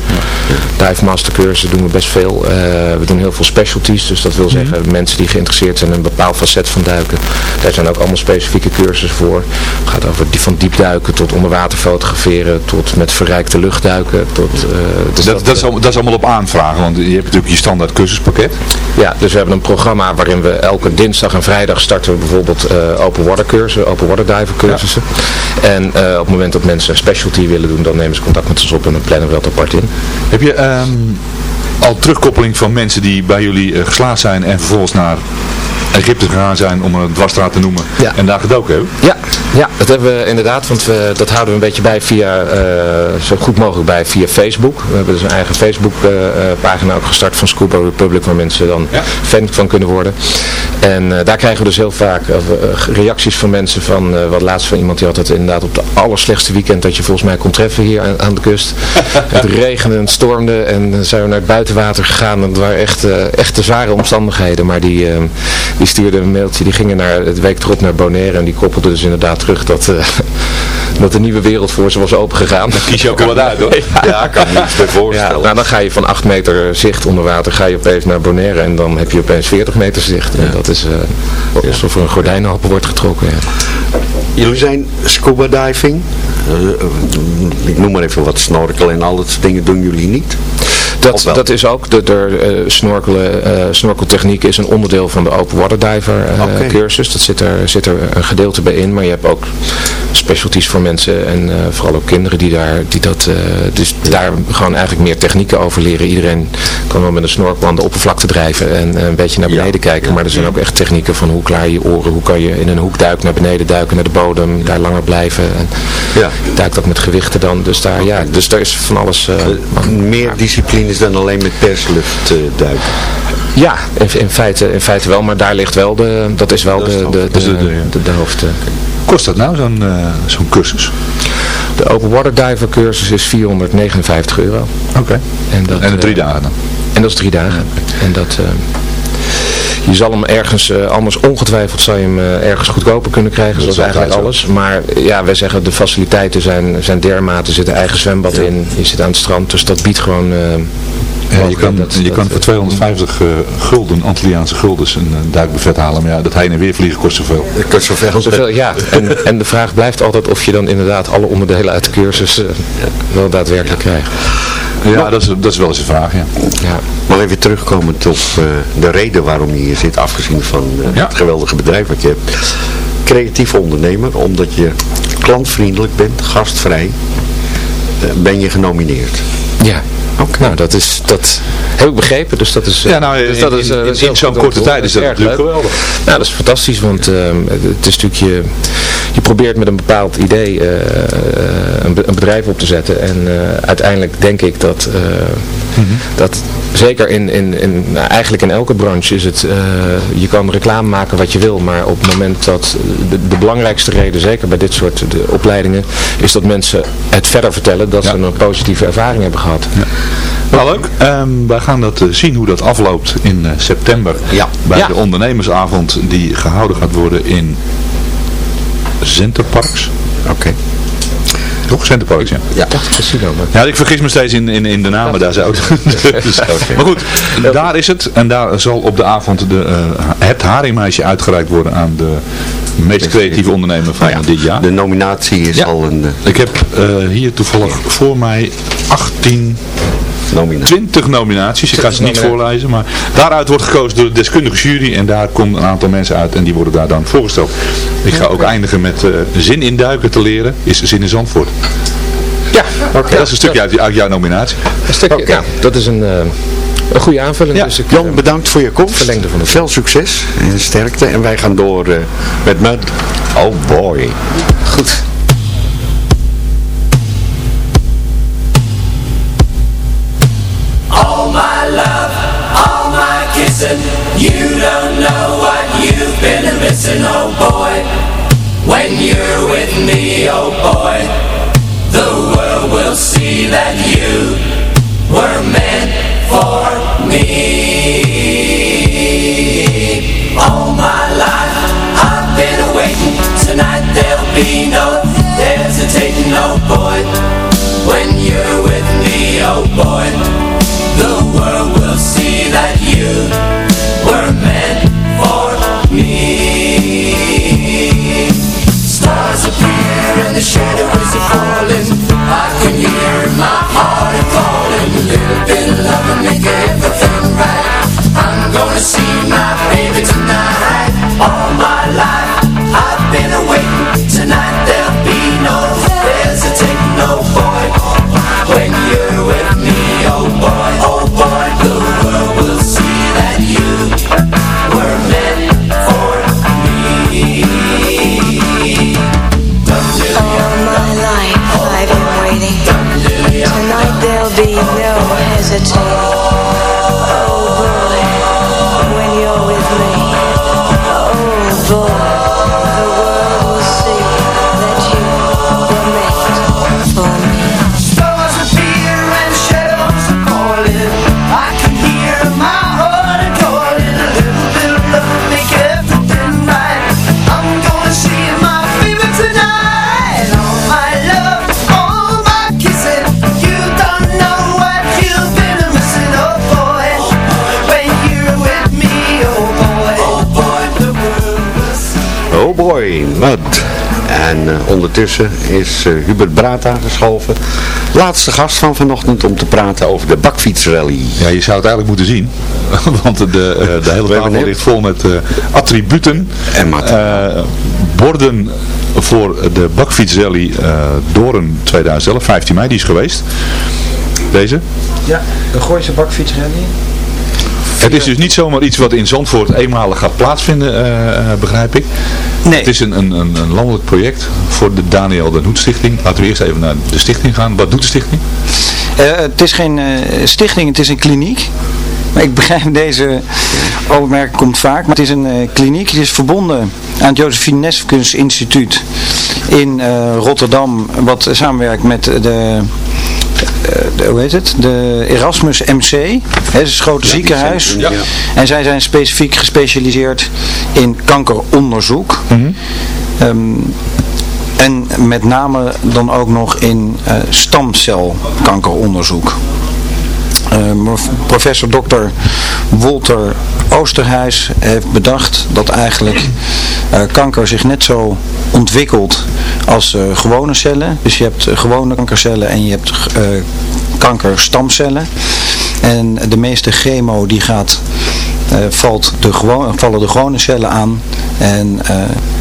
Ja. Dive Master cursussen doen we best veel. Uh, we doen heel veel specialties, dus dat wil zeggen mm -hmm. mensen die geïnteresseerd zijn in een bepaald facet van duiken. Daar zijn ook allemaal specifieke cursussen voor. Het gaat over die van diepduiken tot onderwater fotograferen, tot met verrijkte luchtduiken. Tot, dus dat, dat, dat, is allemaal, dat is allemaal op aanvragen, want je hebt natuurlijk je standaard cursuspakket. Ja, dus we hebben een programma waarin we elke dinsdag en vrijdag starten we bijvoorbeeld open water cursussen, open water diver cursussen. Ja. En uh, op het moment dat mensen een specialty willen doen, dan nemen ze contact met ons op en dan plannen we dat apart in. Heb je um, al terugkoppeling van mensen die bij jullie uh, geslaagd zijn en vervolgens naar Egypte gegaan zijn, om een dwarsstraat te noemen, en daar gedoken hebben? Ja, ja, dat hebben we inderdaad, want we, dat houden we een beetje bij via, zo goed mogelijk bij via Facebook. We hebben dus een eigen Facebook pagina ook gestart van Scuba Republic, waar mensen dan fan van kunnen worden. En daar krijgen we dus heel vaak reacties van mensen van, wat laatst van iemand die had het inderdaad op de allerslechtste weekend dat je volgens mij kon treffen hier aan, aan de kust. het regende en stormde en zijn we naar het buitenwater gegaan. En het waren echt, uh, echt zware omstandigheden. Maar die, uh, die stuurde een mailtje, die gingen naar, het week erop naar Bonaire. En die koppelde dus inderdaad terug dat, uh, dat de nieuwe wereld voor ze was opengegaan. Dan kies je ook wel wat uit hoor. Ja, ja kan me iets bij voorstellen. Ja, nou, dan ga je van 8 meter zicht onder water, ga je opeens naar Bonaire. En dan heb je opeens 40 meter zicht. En dat is alsof er een gordijnenhap wordt getrokken. Ja. Jullie zijn scuba diving. Uh, ik noem maar even wat snorkelen en al dat soort dingen doen jullie niet? Dat, dat is ook, de, de uh, snorkelen, uh, snorkeltechniek is een onderdeel van de open water diver okay. cursus. Dat zit er, zit er een gedeelte bij in, maar je hebt ook specialties voor mensen en vooral ook kinderen die daar, die dat, dus daar gewoon eigenlijk meer technieken over leren. Iedereen kan wel met een snorkel aan de oppervlakte drijven en een beetje naar beneden ja. kijken, maar er zijn ook echt technieken van hoe klaar je je oren, hoe kan je in een hoek duiken, naar beneden duiken, naar de bodem, daar langer blijven. En ja. duikt ook met gewichten dan, dus daar, ja, dus daar is van alles. meer discipline is dan alleen met perslucht uh, duiken. Ja, in, in, feite, in feite wel, maar daar ligt wel de, dat is wel dat de, de, de, de, de, de hoofd. Kost dat nou zo'n uh, zo'n cursus? De open water diver cursus is 459 euro. Oké. Okay. En, dat, en drie dagen dan? En dat is drie dagen. En dat... Je zal hem ergens, uh, anders ongetwijfeld zal je hem uh, ergens goedkoper kunnen krijgen, zoals eigenlijk alles. Maar ja, wij zeggen de faciliteiten zijn, zijn dermate, er zit een eigen zwembad ja. in, je zit aan het strand, dus dat biedt gewoon... Uh, ja, je kan, dat, je dat, kan voor 250 uh, gulden, Antilliaanse guldens, een, een duikbuffet halen. Maar ja, dat heen en weer vliegen kost zoveel. Het kost zoveel. zoveel ja, en, en de vraag blijft altijd of je dan inderdaad alle onderdelen uit de cursus uh, wel daadwerkelijk krijgt. Ja, dat is, dat is wel eens een vraag, ja. ja. Maar even terugkomen op uh, de reden waarom je hier zit, afgezien van uh, ja. het geweldige bedrijf wat je hebt. Creatief ondernemer, omdat je klantvriendelijk bent, gastvrij, uh, ben je genomineerd. Ja. Okay. Nou, dat, is, dat heb ik begrepen, dus dat is... Ja, nou, dus dat is, in, in, in zo'n korte tijd is dat natuurlijk geweldig. Nou, dat is fantastisch, want uh, het is natuurlijk je... Je probeert met een bepaald idee uh, een, een, bedrijf op te zetten en uh, uiteindelijk denk ik dat, mm -hmm. dat zeker in, in, in nou, eigenlijk in elke branche is het, je kan reclame maken wat je wil, maar op het moment dat de, de belangrijkste reden, zeker bij dit soort de opleidingen, is dat mensen het verder vertellen dat ja. ze een positieve ervaring hebben gehad. Ja. Nou, leuk. Um, wij gaan dat uh, zien hoe dat afloopt in uh, september ja. bij ja. de ondernemersavond die gehouden gaat worden in Centerparks. Oké. Okay. Toch? Centerparks, ja. Ja, casino. Maar... Ja, ik vergis me steeds in, in, in de namen daar zo. dus, okay. Maar goed, daar is het. En daar zal op de avond de, uh, het haringmeisje uitgereikt worden aan de meest creatieve ondernemer van nou ja, dit jaar. De nominatie is ja. al een... Uh... Ik heb uh, hier toevallig voor mij 18... Nomina 20 nominaties, ik ga ze niet voorlezen, maar daaruit wordt gekozen door de deskundige jury en daar komen een aantal mensen uit en die worden daar dan voorgesteld. Ik ga ook eindigen met uh, zin in duiken te leren, is zin in Zandvoort. Ja, okay. dat is een stukje uit, uit jouw nominatie. Een stukje, okay. ja, dat is een... Uh... Een goede aanvulling. Ja, dus ik, Jan, bedankt voor je komst. Verlengde van de Veel succes en sterkte. En wij gaan door uh, met Mud. Oh boy. Goed. Missing, oh boy. When you're with me, oh boy. The world will see that you were meant for me. All my life I've been waiting. Tonight there'll be no hesitating, oh boy. When you're with me, oh boy, En uh, ondertussen is uh, Hubert Braat aangeschoven. Laatste gast van vanochtend om te praten over de bakfietsrally. Ja, je zou het eigenlijk moeten zien. Want de, uh, de hele tafel ligt vol met attributen. En borden voor de bakfietsrally Doren 2011, 15 mei, die is geweest. Deze? Ja, de Gooise bakfietsrally. Het is dus niet zomaar iets wat in Zandvoort eenmalig gaat plaatsvinden, uh, begrijp ik. Nee. Het is een, een, een, landelijk project voor de Daniel de Hoed Stichting. Laten we eerst even naar de stichting gaan. Wat doet de stichting? Uh, het is geen stichting, het is een kliniek. Maar ik begrijp deze opmerking komt vaak. Maar het is een kliniek. Het is verbonden aan het Josephine Neskens Instituut in Rotterdam. Wat samenwerkt met de eh, de, hoe heet het, de Erasmus MC, het is een grote ziekenhuis. Ja. En zij zijn specifiek gespecialiseerd in kankeronderzoek. Mm en met name dan ook nog in uh, stamcelkankeronderzoek. Uh, professor Dr. Wolter Oosterhuis heeft bedacht dat eigenlijk uh, kanker zich net zo ontwikkelt als uh, gewone cellen. Dus je hebt gewone kankercellen en je hebt kankerstamcellen. En de meeste chemo die gaat, valt de gewone, vallen de gewone cellen aan. En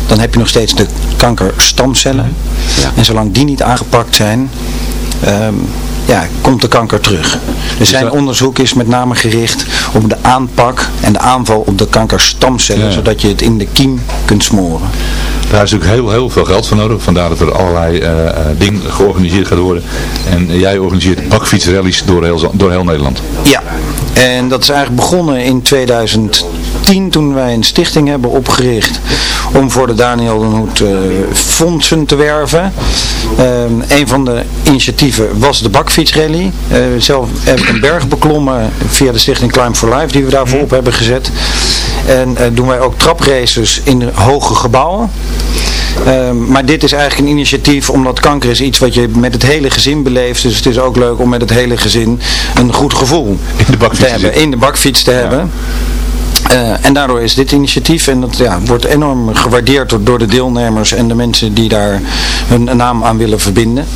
dan heb je nog steeds de kankerstamcellen. Ja. En zolang die niet aangepakt zijn... Um, ja, komt de kanker terug. Dus zijn onderzoek is met name gericht op de aanpak en de aanval op de kankerstamcellen, zodat je het in de kiem kunt smoren. Daar is natuurlijk heel, heel veel geld voor nodig. Vandaar dat er allerlei uh, dingen georganiseerd gaat worden. En jij organiseert bakfietsrallies door heel, door heel Nederland. Ja, en dat is eigenlijk begonnen in 2010 toen wij een stichting hebben opgericht om voor de Daniel den Hoed uh, fondsen te werven. Uh, een van de initiatieven was de bakfietsrally. Uh, zelf heb ik een berg beklommen via de stichting Climb for Life die we daarvoor op hebben gezet. En doen wij ook trapraces in hoge gebouwen. Um, maar dit is eigenlijk een initiatief omdat kanker is iets wat je met het hele gezin beleeft. Dus het is ook leuk om met het hele gezin een goed gevoel in de bakfiets te hebben. In de bakfiets te hebben. Uh, en daardoor is dit initiatief, en dat ja, wordt enorm gewaardeerd door, door de deelnemers en de mensen die daar hun naam aan willen verbinden.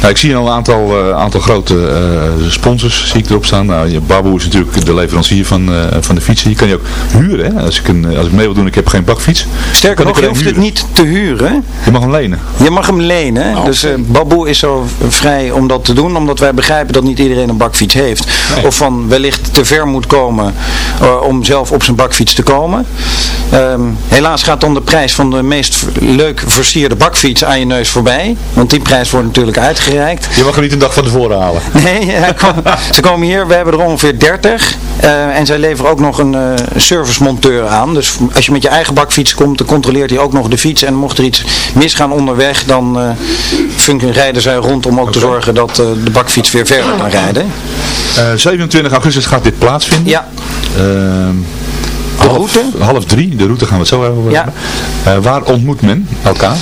Nou, ik zie al een aantal, uh, aantal grote uh, sponsors zie ik erop staan. Nou, Babu is natuurlijk de leverancier van, uh, van de fietsen. Die kan je ook huren. Hè? Als, ik een, als ik mee wil doen, ik heb geen bakfiets. Sterker nog, je hoeft het niet te huren. Je mag hem lenen. Je mag hem lenen. Oh, dus Babu is zo vrij om dat te doen. Omdat wij begrijpen dat niet iedereen een bakfiets heeft. Of van wellicht te ver moet komen om zelf op zijn bakfiets te komen. Um, helaas gaat dan de prijs van de meest leuk versierde bakfiets aan je neus voorbij. Want die prijs wordt natuurlijk uitgegeven je mag er niet een dag van tevoren halen. Nee, ze komen hier, we hebben er ongeveer 30. Uh, en zij leveren ook nog een uh, servicemonteur aan. Dus als je met je eigen bakfiets komt, dan controleert hij ook nog de fiets. En mocht er iets misgaan onderweg, dan uh, rijden zij rond om ook okay. te zorgen dat de bakfiets weer verder kan rijden. 27 augustus gaat dit plaatsvinden. Ja. Ehm, de half, route? Half drie, de route gaan we het zo over ja. hebben. waar ontmoet men elkaar?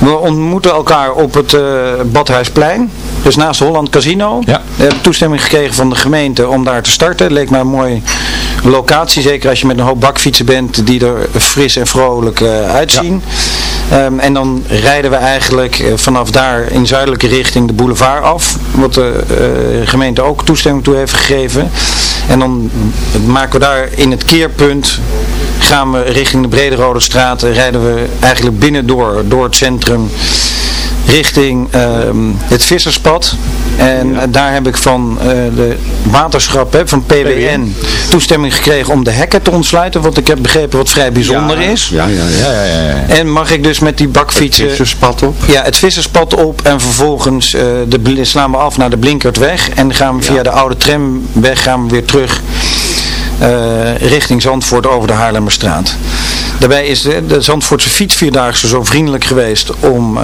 We ontmoeten elkaar op het uh, Badhuisplein. Dus naast Holland Casino. Ja. We hebben toestemming gekregen van de gemeente om daar te starten. Leek mij een mooie locatie. Zeker als je met een hoop bakfietsen bent die er fris en vrolijk uh, uitzien. Ja. Um, en dan rijden we eigenlijk uh, vanaf daar in zuidelijke richting de boulevard af. Wat de uh, gemeente ook toestemming toe heeft gegeven. En dan maken we daar in het keerpunt gaan we richting de Brederode straat, rijden we eigenlijk binnendoor, door het centrum richting uh, het Visserspad. En ja. daar heb ik van uh, de waterschap, hè, van PWN, toestemming gekregen om de hekken te ontsluiten. Wat ik heb begrepen wat vrij bijzonder ja, is. Ja, ja, ja, ja, ja, En mag ik dus met die bakfietsen... Het Visserspad op? Ja, het Visserspad op. En vervolgens uh, de, slaan we af naar de Blinkertweg. En gaan we via de oude tramweg gaan we weer terug richting Zandvoort over de Haarlemmerstraat. Daarbij is de, de Zandvoortse fietsvierdaagse zo vriendelijk geweest om uh,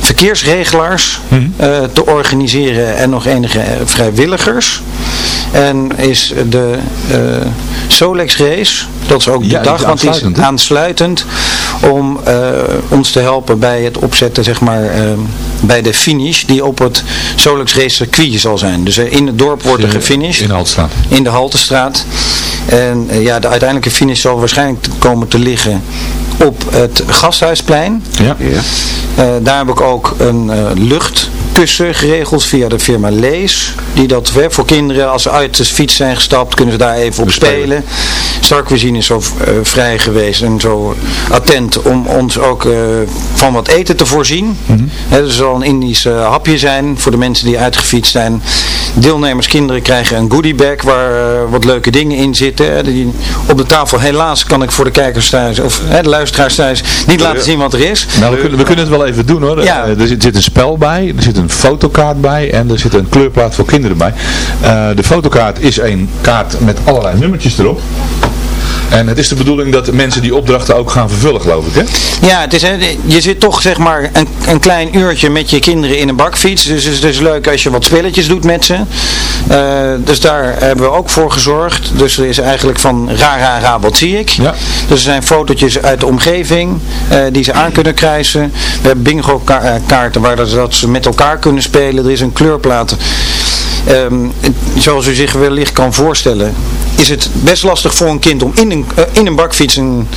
verkeersregelaars uh, te organiseren en nog enige vrijwilligers. En is de Solex race, dat is ook de ja, dag, want die is aansluitend om ons te helpen bij het opzetten, zeg maar, bij de finish die op het Solex race circuit zal zijn. Dus in het dorp wordt er gefinished. In de Haltestraat. In de Haltestraat. En ja, de uiteindelijke finish zal waarschijnlijk komen te liggen op het Gasthuisplein. Ja. daar heb ik ook een lucht kussen geregeld via de firma Lees. Die dat hè, voor kinderen, als ze uit de fiets zijn gestapt, kunnen ze daar even op spelen. Starcuisine is zo uh, vrij geweest en zo attent om ons ook uh, van wat eten te voorzien. Mm -hmm. er zal een Indisch uh, hapje zijn voor de mensen die uitgefietst zijn. Deelnemers, kinderen krijgen een goodiebag waar wat leuke dingen in zitten. Die op de tafel, helaas kan ik voor de kijkers thuis, of de luisteraars thuis, niet laten zien wat er is. Nou, we kunnen, we kunnen het wel even doen hoor. Ja. er, zit, zit een spel bij, er zit een fotokaart bij en er zit een kleurplaat voor kinderen bij. Uh, de fotokaart is een kaart met allerlei nummertjes erop. En het is de bedoeling dat mensen die opdrachten ook gaan vervullen, geloof ik, hè? Ja, het is, je zit toch zeg maar een, een klein uurtje met je kinderen in een bakfiets. Dus het is leuk als je wat spelletjes doet met ze. Uh, dus daar hebben we ook voor gezorgd. Dus er is eigenlijk van ra ra ra wat zie ik. Ja. Dus er zijn fotootjes uit de omgeving uh, die ze aan kunnen kruisen. We hebben bingo ka kaarten waar dat, dat ze met elkaar kunnen spelen. Er is een kleurplaat. Um, zoals u zich wellicht kan voorstellen, is het best lastig voor een kind om in een, uh, in een bakfiets een,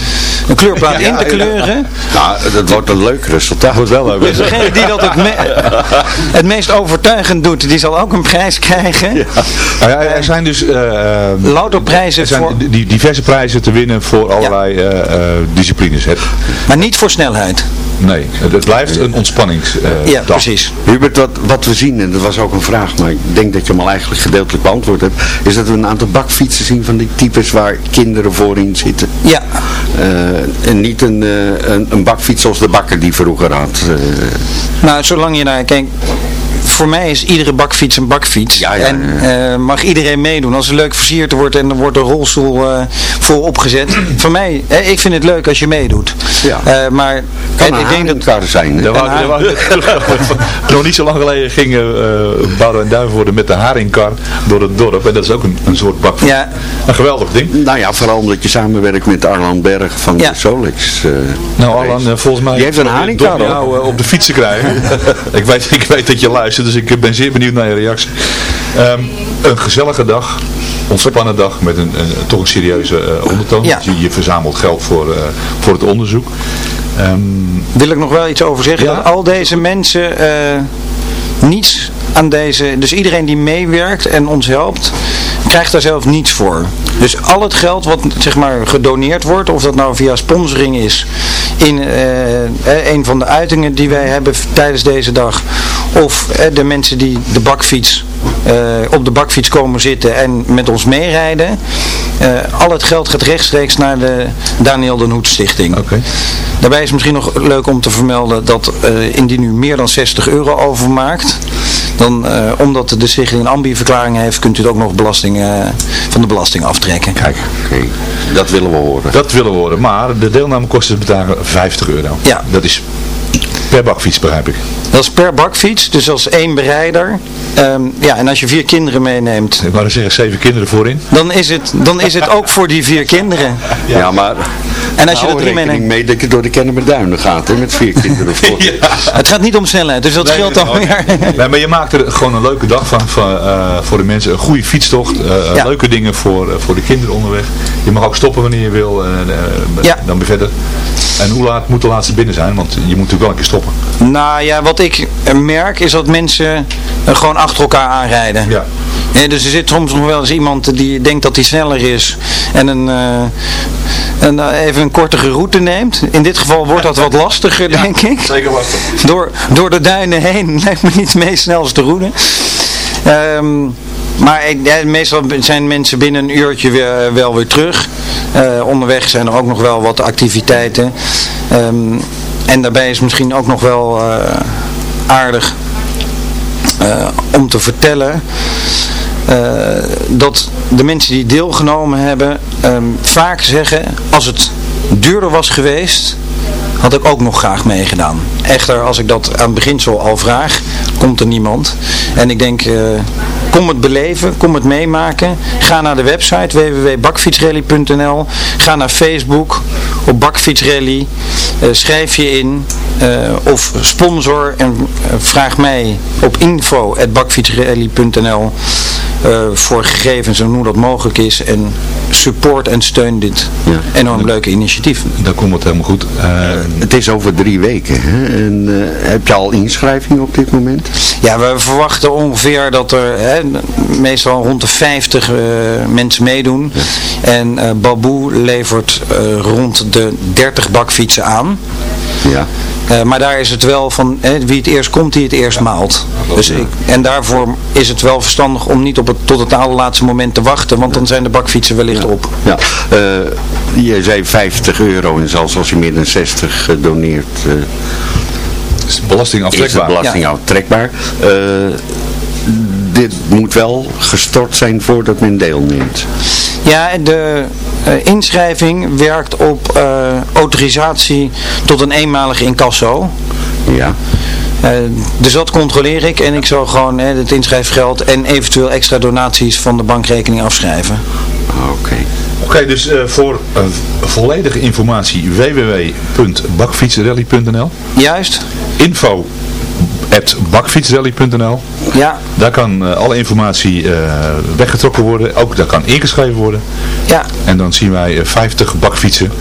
een kleurplaat in te kleuren. Ja, dat wordt een leuk resultaat. Wordt wel leuk. Dus degene die dat het, me het, meest overtuigend doet, die zal ook een prijs krijgen. Ja. Nou ja, er zijn dus uh, louter prijzen er zijn voor... die diverse prijzen te winnen voor allerlei uh, disciplines. Maar niet voor snelheid. Nee, het blijft een ontspannings. ja, precies. Hubert, wat, wat we zien, en dat was ook een vraag, maar ik denk dat je hem al eigenlijk gedeeltelijk beantwoord hebt, is dat we een aantal bakfietsen zien van die types waar kinderen voorin zitten. Ja. Uh, en niet een, uh, een, een, bakfiets zoals de bakker die vroeger had. Uh. Nou, zolang je naar kijkt, voor mij is iedere bakfiets een bakfiets. Ja, ja, en uh, mag iedereen meedoen. Als het leuk versierd wordt en er wordt een rolstoel uh, voor opgezet. voor mij, uh, ik vind het leuk als je meedoet. Ja. maar kan en, ik denk dat het zijn. Nog niet zo lang geleden gingen uh, Bouwen en Duivenvoorde met de haringkar door het dorp. En dat is ook een, een soort bakfiets. Ja. Een geweldig ding. Nou ja, vooral omdat je samenwerkt met Arlan Berg van ja. de Solex. nou Arlan, volgens mij... Je heeft een haringkar op. op de fiets te krijgen. ik, weet, ik weet dat je luistert dus ik ben zeer benieuwd naar je reactie. Um, een gezellige dag, ontspannen dag met een, een toch een serieuze uh, ondertoon. Ja. Je, je, verzamelt geld voor, uh, voor het onderzoek. Um, Wil ik nog wel iets over zeggen? Ja? Dat al deze mensen uh, niets aan deze, dus iedereen die meewerkt en ons helpt, krijgt daar zelf niets voor. Dus al het geld wat zeg maar gedoneerd wordt, of dat nou via sponsoring is, in uh, een van de uitingen die wij hebben tijdens deze dag, of uh, de mensen die de bakfiets op de bakfiets komen zitten en met ons meerijden. Al het geld gaat rechtstreeks naar de Daniel den Hoed Stichting. Okay. Daarbij is misschien nog leuk om te vermelden dat indien u meer dan 60 euro overmaakt, dan omdat de stichting een ambi-verklaring heeft, kunt u het ook nog belasting, van de belasting aftrekken. Kijk, okay. dat willen we horen. Dat willen we horen, maar de deelnamekosten betalen 50 euro. Ja. Dat is Per bakfiets begrijp ik. Dat is per bakfiets, dus als één berijder. Um, ja, en als je vier kinderen meeneemt. Ik wou er zeggen, zeven kinderen voorin. Dan is het, dan is het ook voor die vier kinderen. Ja, ja maar... En als je er drie meeneemt... mee dat je door de Kennemerduinen gaat, hè, met vier kinderen voor. ja. Het gaat niet om snelheid, dus dat nee, scheelt dan weer. Nee, maar je maakt er gewoon een leuke dag van, van uh, voor de mensen. Een goede fietstocht, uh, ja. leuke dingen voor, uh, voor de kinderen onderweg. Je mag ook stoppen wanneer je wil, ja. dan weer verder. En hoe laat moet de laatste binnen zijn? Want je moet natuurlijk wel een keer stoppen. Nou ja, wat ik merk is dat mensen gewoon achter elkaar aanrijden. Ja. Dus er zit soms nog wel eens iemand die denkt dat hij sneller is. En een, uh, een, uh, even een kortere route neemt. In dit geval wordt dat wat lastiger, ja, denk ik. Zeker lastig. Door, door de duinen heen lijkt me niet de meest snelste route. Um, maar ja, meestal zijn mensen binnen een uurtje weer, wel weer terug. Uh, onderweg zijn er ook nog wel wat activiteiten. Um, en daarbij is misschien ook nog wel aardig om te vertellen dat de mensen die deelgenomen hebben um, vaak zeggen als het duurder was geweest had ik ook nog graag meegedaan. Echter, als ik dat aan het beginsel al vraag, komt er niemand. En ik denk, uh, kom het beleven, kom het meemaken. Ga naar de website www.bakfietsrally.nl Ga naar Facebook op Bakfietsrally. Uh, schrijf je in. Of sponsor en vraag mij op info.bakfietsrally.nl voor gegevens en hoe dat mogelijk is en support en steun dit ja. enorm leuke initiatief. Daar komt het helemaal goed. het is over drie weken. Hè? En, heb je al inschrijvingen op dit moment? Ja, we verwachten ongeveer dat er hè, meestal rond de 50 mensen meedoen. En Baboe levert rond de 30 bakfietsen aan. Ja. Uh, maar daar is het wel van wie het eerst komt, die het eerst maalt. Dus ik, en daarvoor is het wel verstandig om niet op het, tot het allerlaatste moment te wachten, want dan zijn de bakfietsen wellicht op. Ja, uh, je zei 50 euro en zelfs als je meer dan 60 doneert... Uh, is belastingaftrekbaar. Is belastingaftrekbaar. Uh, dit moet wel gestort zijn voordat men deelneemt. Ja, de inschrijving werkt op uh, autorisatie tot een eenmalig incasso. Ja. Uh, dus dat controleer ik en ik zal gewoon het inschrijfgeld en eventueel extra donaties van de bankrekening afschrijven. Oké. Oké, dus voor volledige informatie www.bakfietsrally.nl Juist. Info bakfietsrally.nl. Ja. Daar kan uh, alle informatie uh, weggetrokken worden. Ook daar kan ingeschreven worden. Ja. En dan zien wij uh, 50 bakfietsen.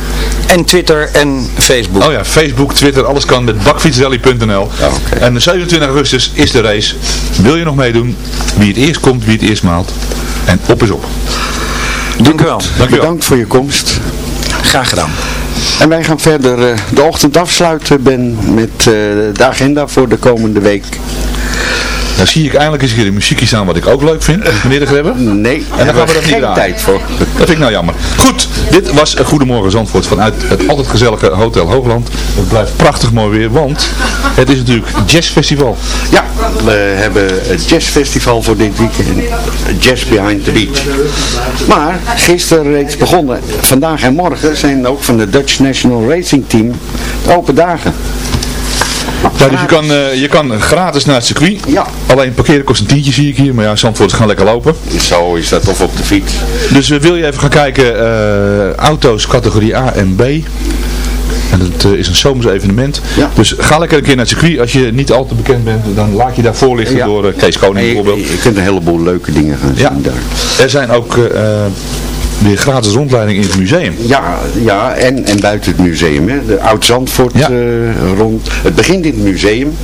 En Twitter en Facebook. Oh ja, Facebook, Twitter, alles kan met bakfietsrally.nl. Okay. En de 27 augustus is de race. Wil je nog meedoen? Wie het eerst komt, wie het eerst maalt. En op is op. Dank u wel. Dank u Bedankt voor je komst. Graag gedaan. En wij gaan verder de ochtend afsluiten ben met de agenda voor de komende week. Dan zie ik eindelijk eens een keer een muziekje staan wat ik ook leuk vind, meneer de Grebbe. Nee, en dan gaan we dat niet draaien. tijd voor. Dat vind ik nou jammer. Goed, dit was Goedemorgen Zandvoort vanuit het altijd gezellige Hotel Hoogland. Het blijft prachtig mooi weer, want het is natuurlijk jazzfestival. Ja, we hebben het jazzfestival voor dit weekend. Jazz Behind the Beach. Maar gisteren reeds begonnen. Vandaag en morgen zijn ook van de Dutch National Racing Team de open dagen. Ja, dus je kan, uh, je kan gratis naar het circuit. Ja. Alleen parkeren kost een tientje zie ik hier. Maar ja, Zandvoort gaan lekker lopen. Zo is dat of op de fiets. Dus uh, wil je even gaan kijken, uh, auto's categorie A en B. En dat is een zomers evenement. Ja. Dus ga lekker een keer naar het circuit. Als je niet al te bekend bent, dan laat je daar voorlichten ja. door Kees Koning bijvoorbeeld. Je, je, kunt een heleboel leuke dingen gaan zien daar. Er zijn ook weer gratis rondleiding in het museum. Ja, ja en, en buiten het museum. Hè. De Oud-Zandvoort ja. uh, rond. Het begint in het museum.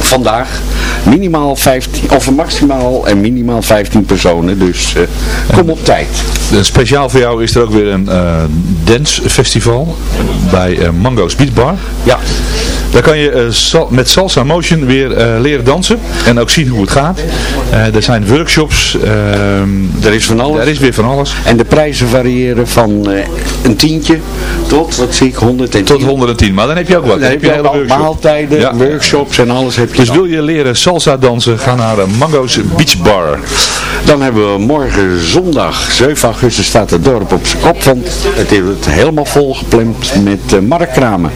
Vandaag minimaal 15, of maximaal en minimaal 15 personen. Dus uh, kom op tijd. Speciaal voor jou is er ook weer een uh, dancefestival bij Mango's Beat Bar. Ja. Daar kan je sal met Salsa Motion weer uh, leren dansen en ook zien hoe het gaat. Uh, er zijn workshops. er is van alles. Er is weer van alles. En de prijzen variëren van een tientje tot, wat zie ik, 110. Tot 110, maar dan heb je ook wat. Dan, heb je, al maaltijden, ja. workshops en alles heb je Dus dan. wil je leren salsa dansen, ga naar de Mango's Beach Bar. Dan hebben we morgen zondag, 7 augustus, staat het dorp op zijn kop, want het is helemaal volgepland met marktkramen.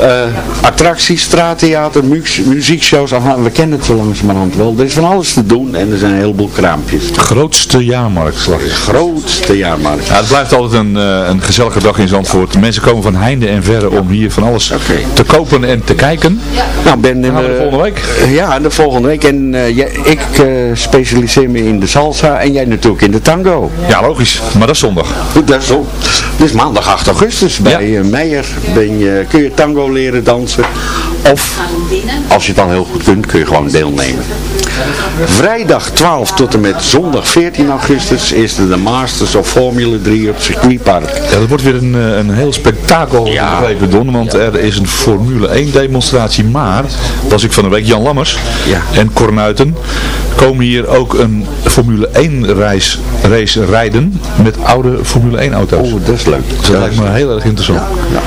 Uh, attracties, straattheater, mu muziekshows, we kennen het zo langzamerhand wel. Er is van alles te doen en er zijn een heleboel kraampjes. Grootste jaarmarkt, slag ik. Grootste jaarmarkt. Ja, het blijft altijd een, uh, een gezellige dag in Zandvoort. De mensen komen van heinde en verre om hier van alles okay. te kopen en te kijken. Nou, Ben, gaan we de volgende week. Ja, de volgende week. En ja, ik specialiseer me in de salsa en jij natuurlijk in de tango. Ja, logisch. Maar dat is zondag. Goed, dat is zo. Dit is maandag 8 augustus bij ja. Meijer. Ben je, kun je tango leren dansen. Of, als je het dan heel goed kunt, kun je gewoon deelnemen. Vrijdag 12 tot en met zondag 14 augustus is de Masters of Formula 3 op circuitpark. Ja, dat wordt weer een, een heel spektakel ja. begrepen want er is een Formule 1 demonstratie, maar, was ik van de week Jan Lammers ja. en Cornuiten, komen hier ook een Formule 1 reis, race rijden met oude Formule 1 auto's. Oh, dat is leuk. Dus dat lijkt me heel erg interessant. Ja.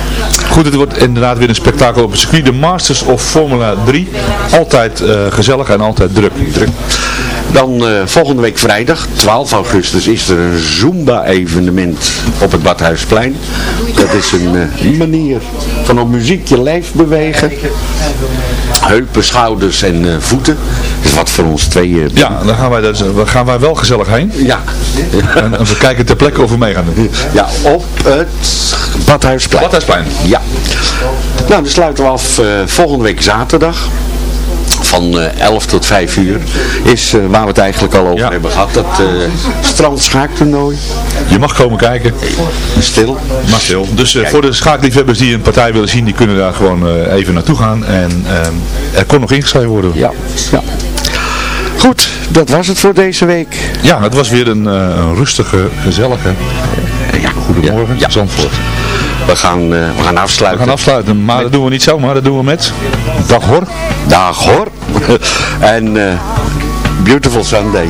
Goed, het wordt inderdaad weer een spektakel op het circuit. De Masters of Formula 3. Altijd uh, gezellig en altijd druk. druk. Dan uh, volgende week vrijdag, 12 augustus, is er een Zumba evenement op het Badhuisplein. Dat is een manier van op muziek je lijf bewegen. Heupen, schouders en voeten. Dat is wat voor ons twee... ja, dan gaan wij, dus, gaan wij wel gezellig heen. Ja. En, en we kijken ter plekke of we mee gaan doen. Ja, op het Badhuisplein. Badhuisplein. Ja. Nou, dan sluiten we af volgende week zaterdag van uh, 11 tot 5 uur is uh, waar we het eigenlijk al over hebben gehad. Dat uh, strandschaaktoernooi. Je mag komen kijken. Stil. Maar stil. Dus voor de schaakliefhebbers die een partij willen zien, die kunnen daar gewoon even naartoe gaan. En er kon nog ingeschreven worden. Ja. ja. Goed, dat was het voor deze week. Ja, het was weer een, een rustige, gezellige. Ja, goedemorgen, ja. Zandvoort. We gaan, uh, we gaan afsluiten. We gaan afsluiten, maar dat doen we niet zomaar, dat doen we met Dag Hor. Dag Hor. en uh, Beautiful Sunday.